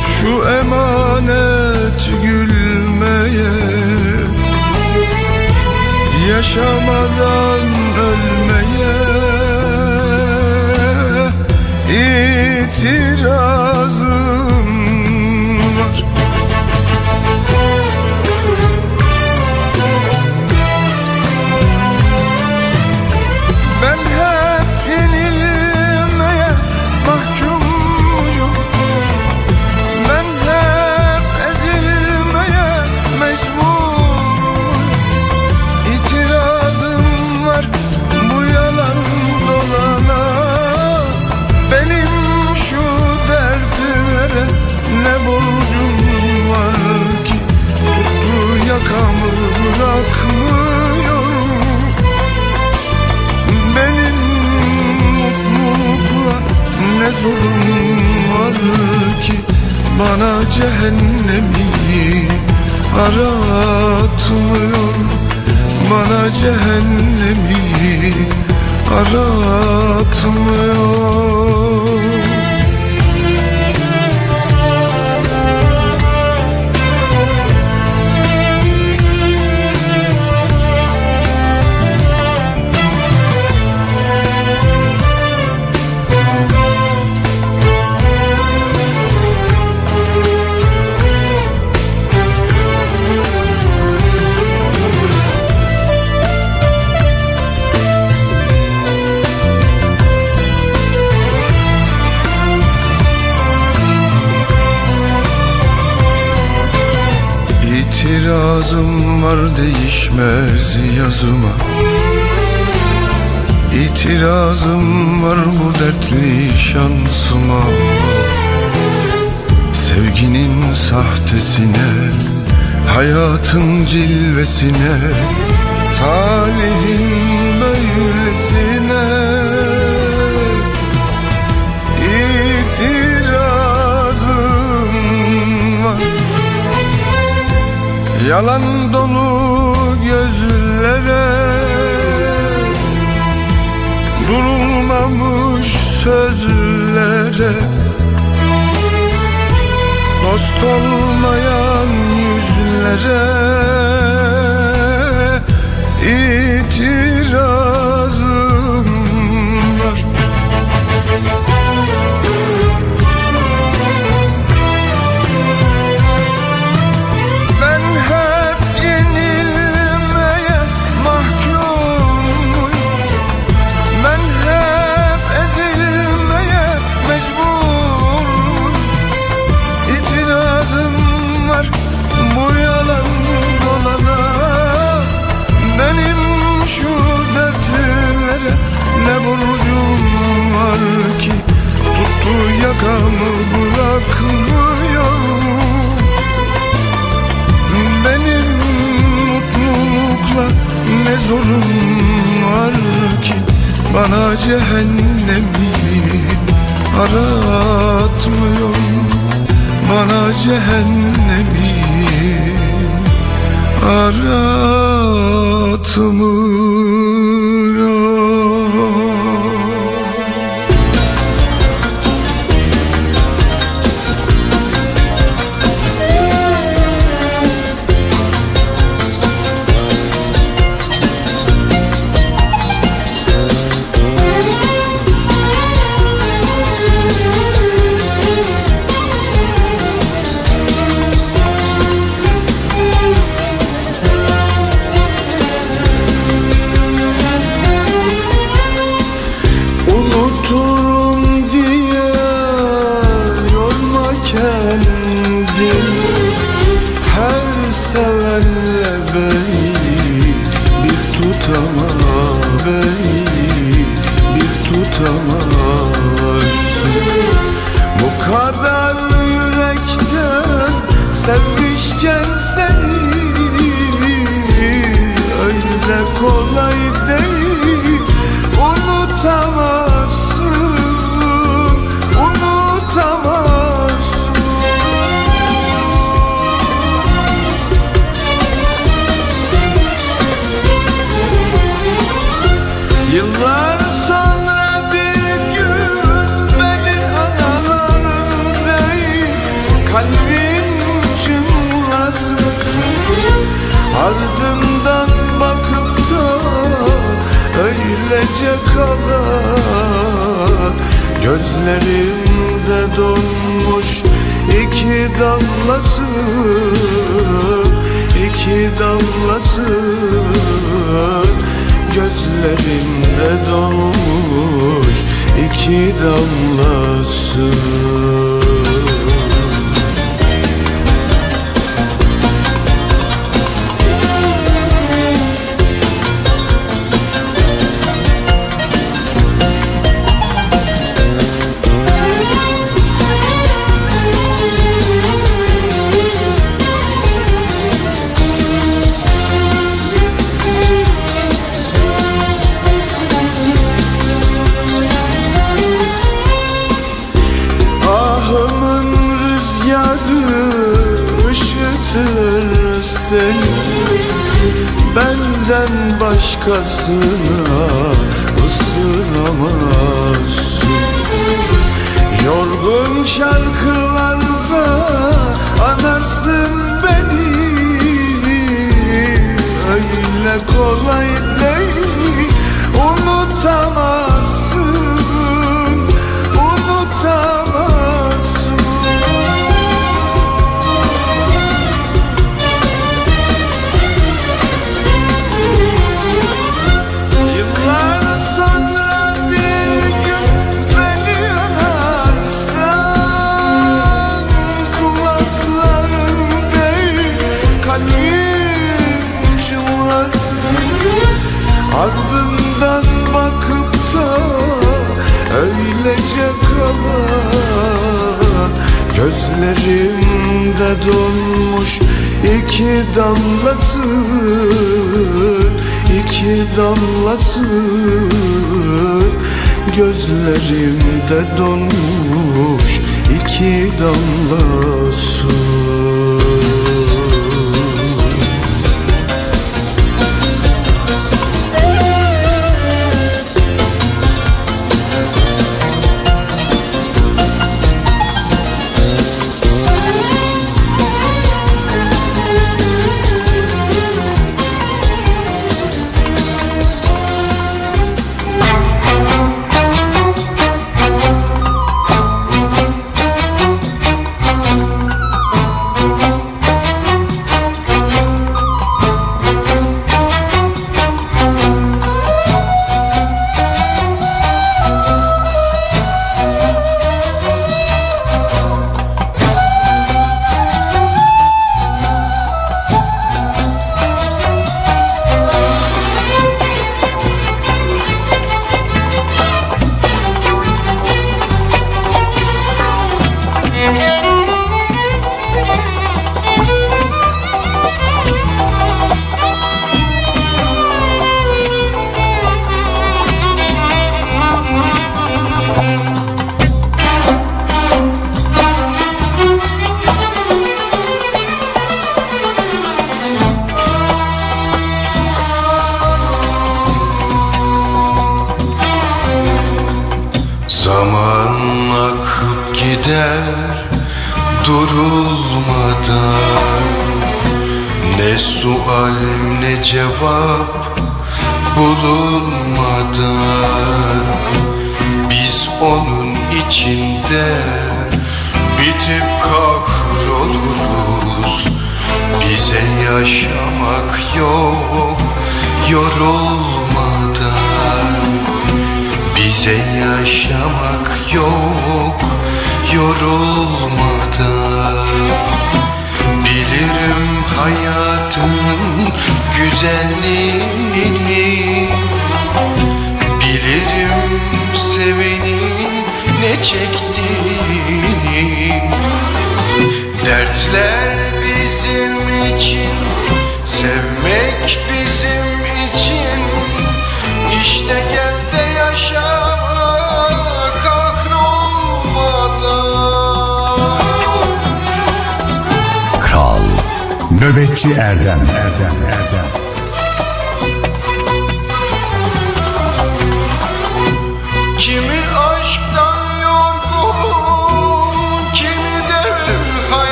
Şu emanet gülmeye Yaşamadan ölmeye itirazım yazıma İtirazım var bu dertli şansıma. Sevginin sahtesine Hayatın cilvesine Talihim böylesine. İtirazım var. Yalan olmuş sözlere. Dost olmayan yüzlere itiraz arkamı bırakmıyorum. Benim mutlulukla ne zorum var ki? Bana cehennemi aratmıyorum Bana cehennemi aratmıyorum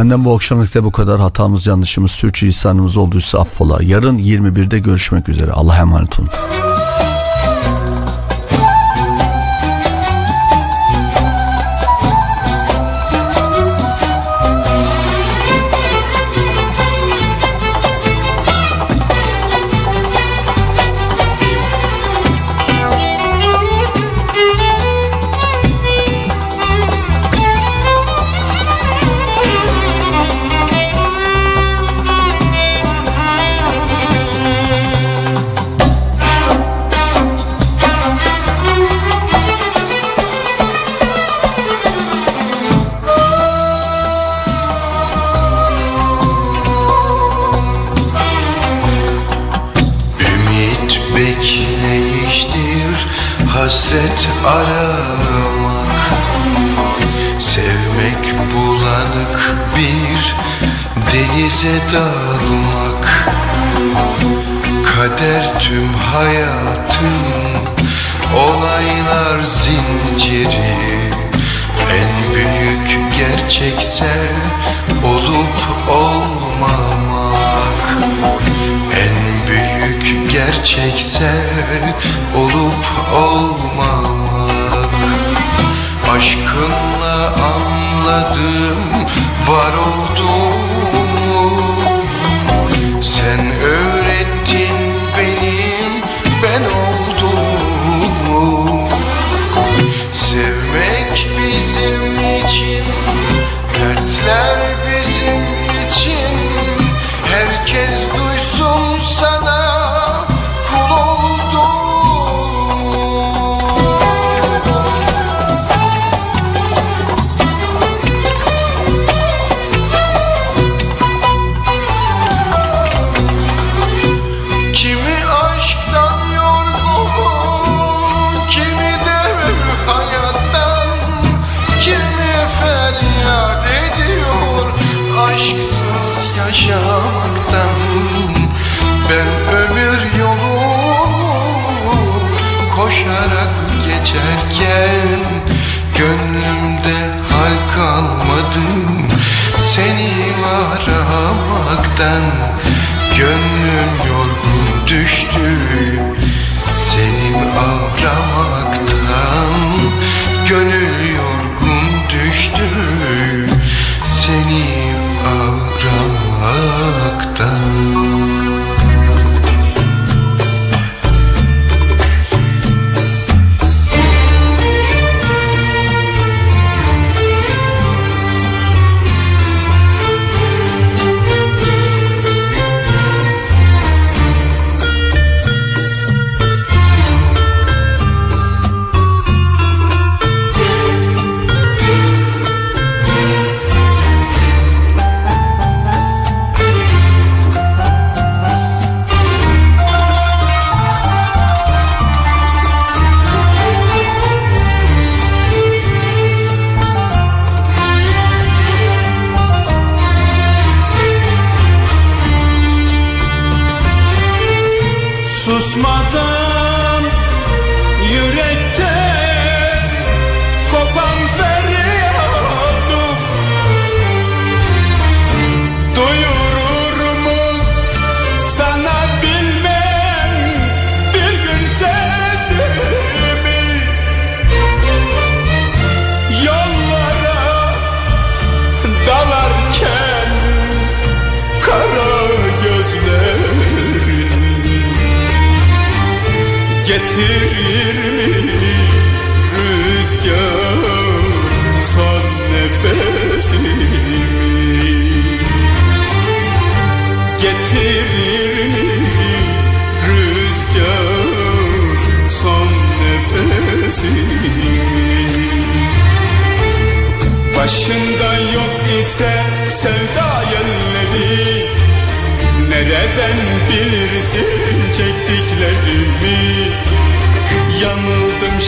Benden bu akşamlık bu kadar hatamız yanlışımız sürçülisanımız olduysa affola. Yarın 21'de görüşmek üzere. Allah'a emanet olun. Hasret aramak Sevmek bulanık bir denize dalmak. Kader tüm hayatın olaylar zinciri. En büyük gerçekse olup olmamak gerçekse olup olmamak Aşkınla anladım var olduğumu. Sen öğrettin benim ben olduğumu. Sevmek bizim için Dertler Gönlüm yorgun düştü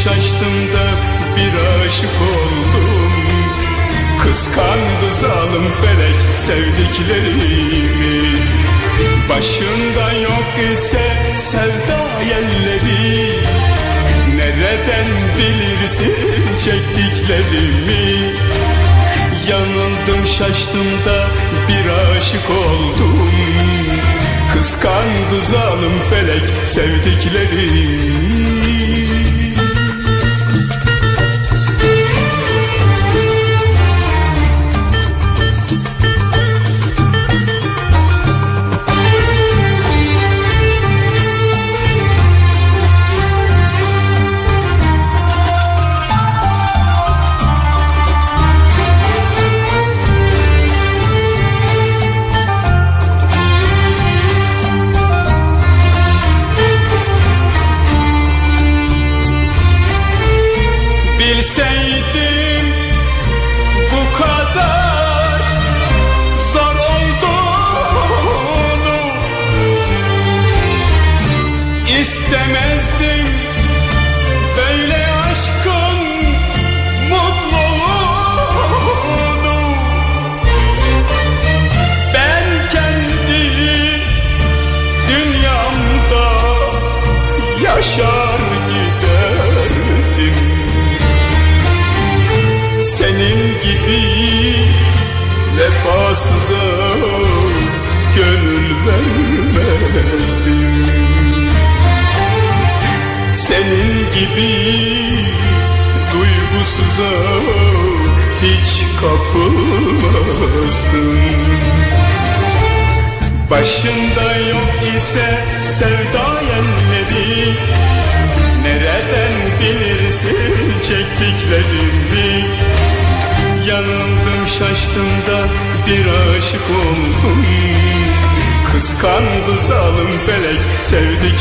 şaştım da bir aşık oldum. Kıskandı zalim felek sevdiklerimi. Başında yok ise sevda yelleri. Nereden bilirsin çektiklerimi? Yanıldım şaştım da bir aşık oldum. Kıskandı zalim felek sevdiklerimi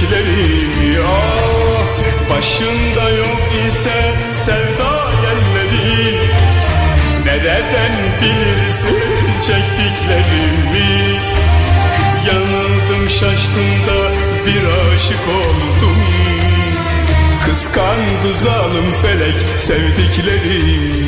sevdiklerimi Ah başında yok ise sevda yelleri Nereden bilirsin çektiklerimi? Yanıldım şaştım da bir aşık oldum. Kıskandı zalim felek sevdiklerimi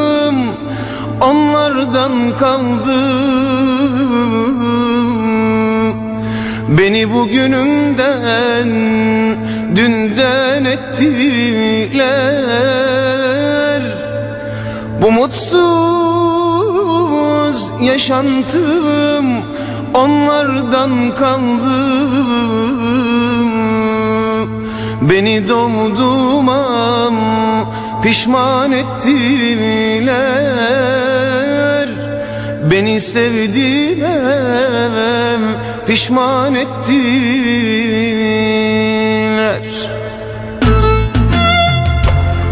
yaşantım Onlardan kaldı Beni bugünümden dünden ettiler. Bu mutsuz yaşantım onlardan kaldı Beni doğduğuma pişman ettiler. Beni sevdiler pişman ettiler.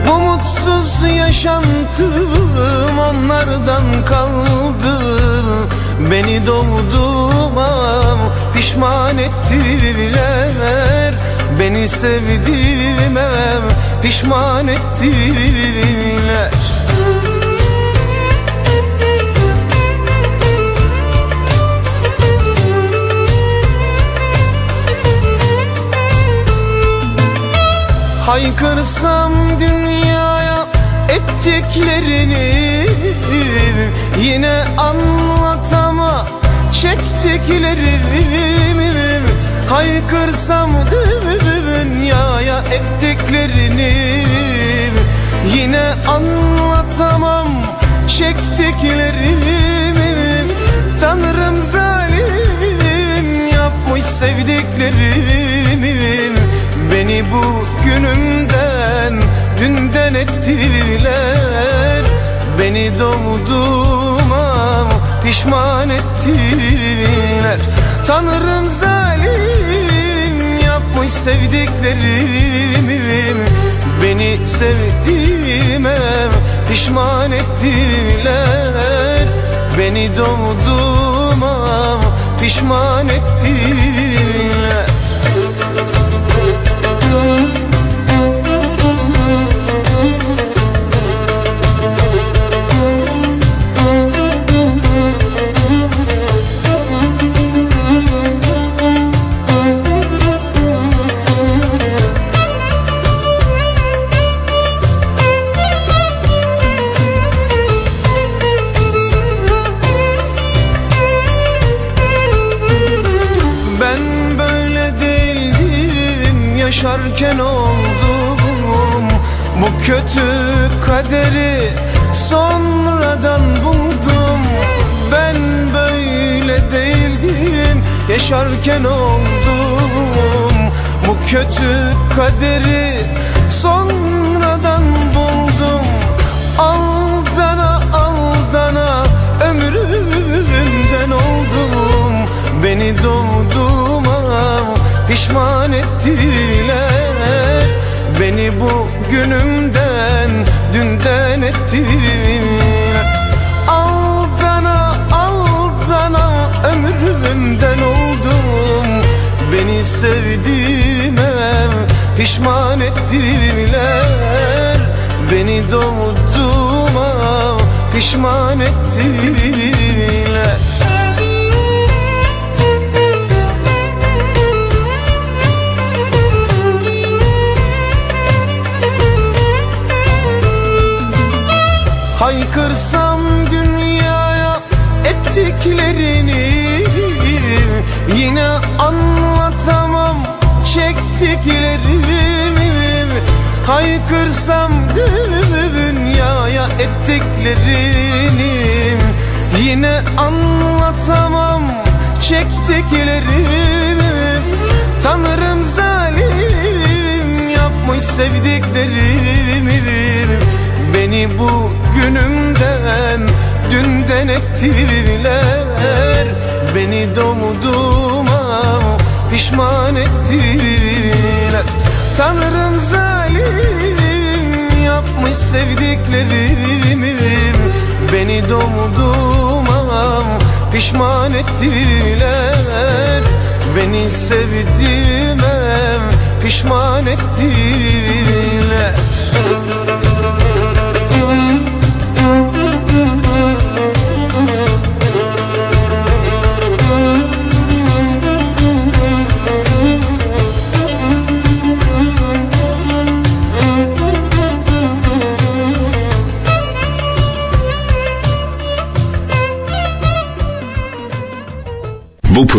Bu mutsuz yaşantım onlardan kaldı. Beni doğduğuma pişman ettiler Beni sevdiğime pişman ettiler. Haykırsam dünyaya ettiklerini Yine anlatama çektiklerimi Haykırsam dünyaya ettiklerini Yine anlatamam çektiklerimi. Tanrım zalim yapmış sevdiklerimi. Beni bu günümden dünden ettiler. Beni doğduğuma pişman ettiler Tanrım zalim yapmış sevdiklerimi. Beni sevdiğime pişman ettiler. Beni doğduğuma pişman ettiler yaşarken oldum. Bu kötü kaderi sonradan buldum. Aldana aldana ömrümden oldum. Beni doğduğuma pişman ettiler. Beni bu günümden dünden ettiler sevdiğime pişman ettiler Beni doğduğuma pişman ettiler Haykırsam Haykırsam dünyaya ettiklerini Yine anlatamam çektiklerimi. Tanrım zalim yapmış sevdiklerimi. Beni bu günümden dünden ettiler. Beni doğduğuma pişman ettiler Tanrım zalim yapmış sevdiklerimi Beni doğduğuma pişman ettiler. Beni sevdiğime pişman ettiler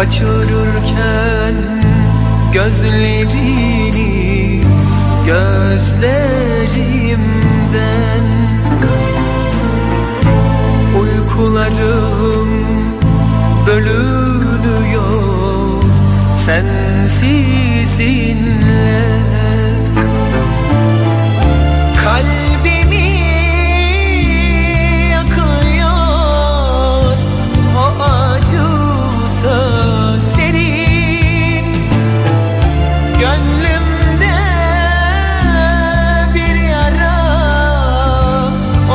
Kaçırırken gözlerini gözlerimden Uykularım bölünüyor sensizin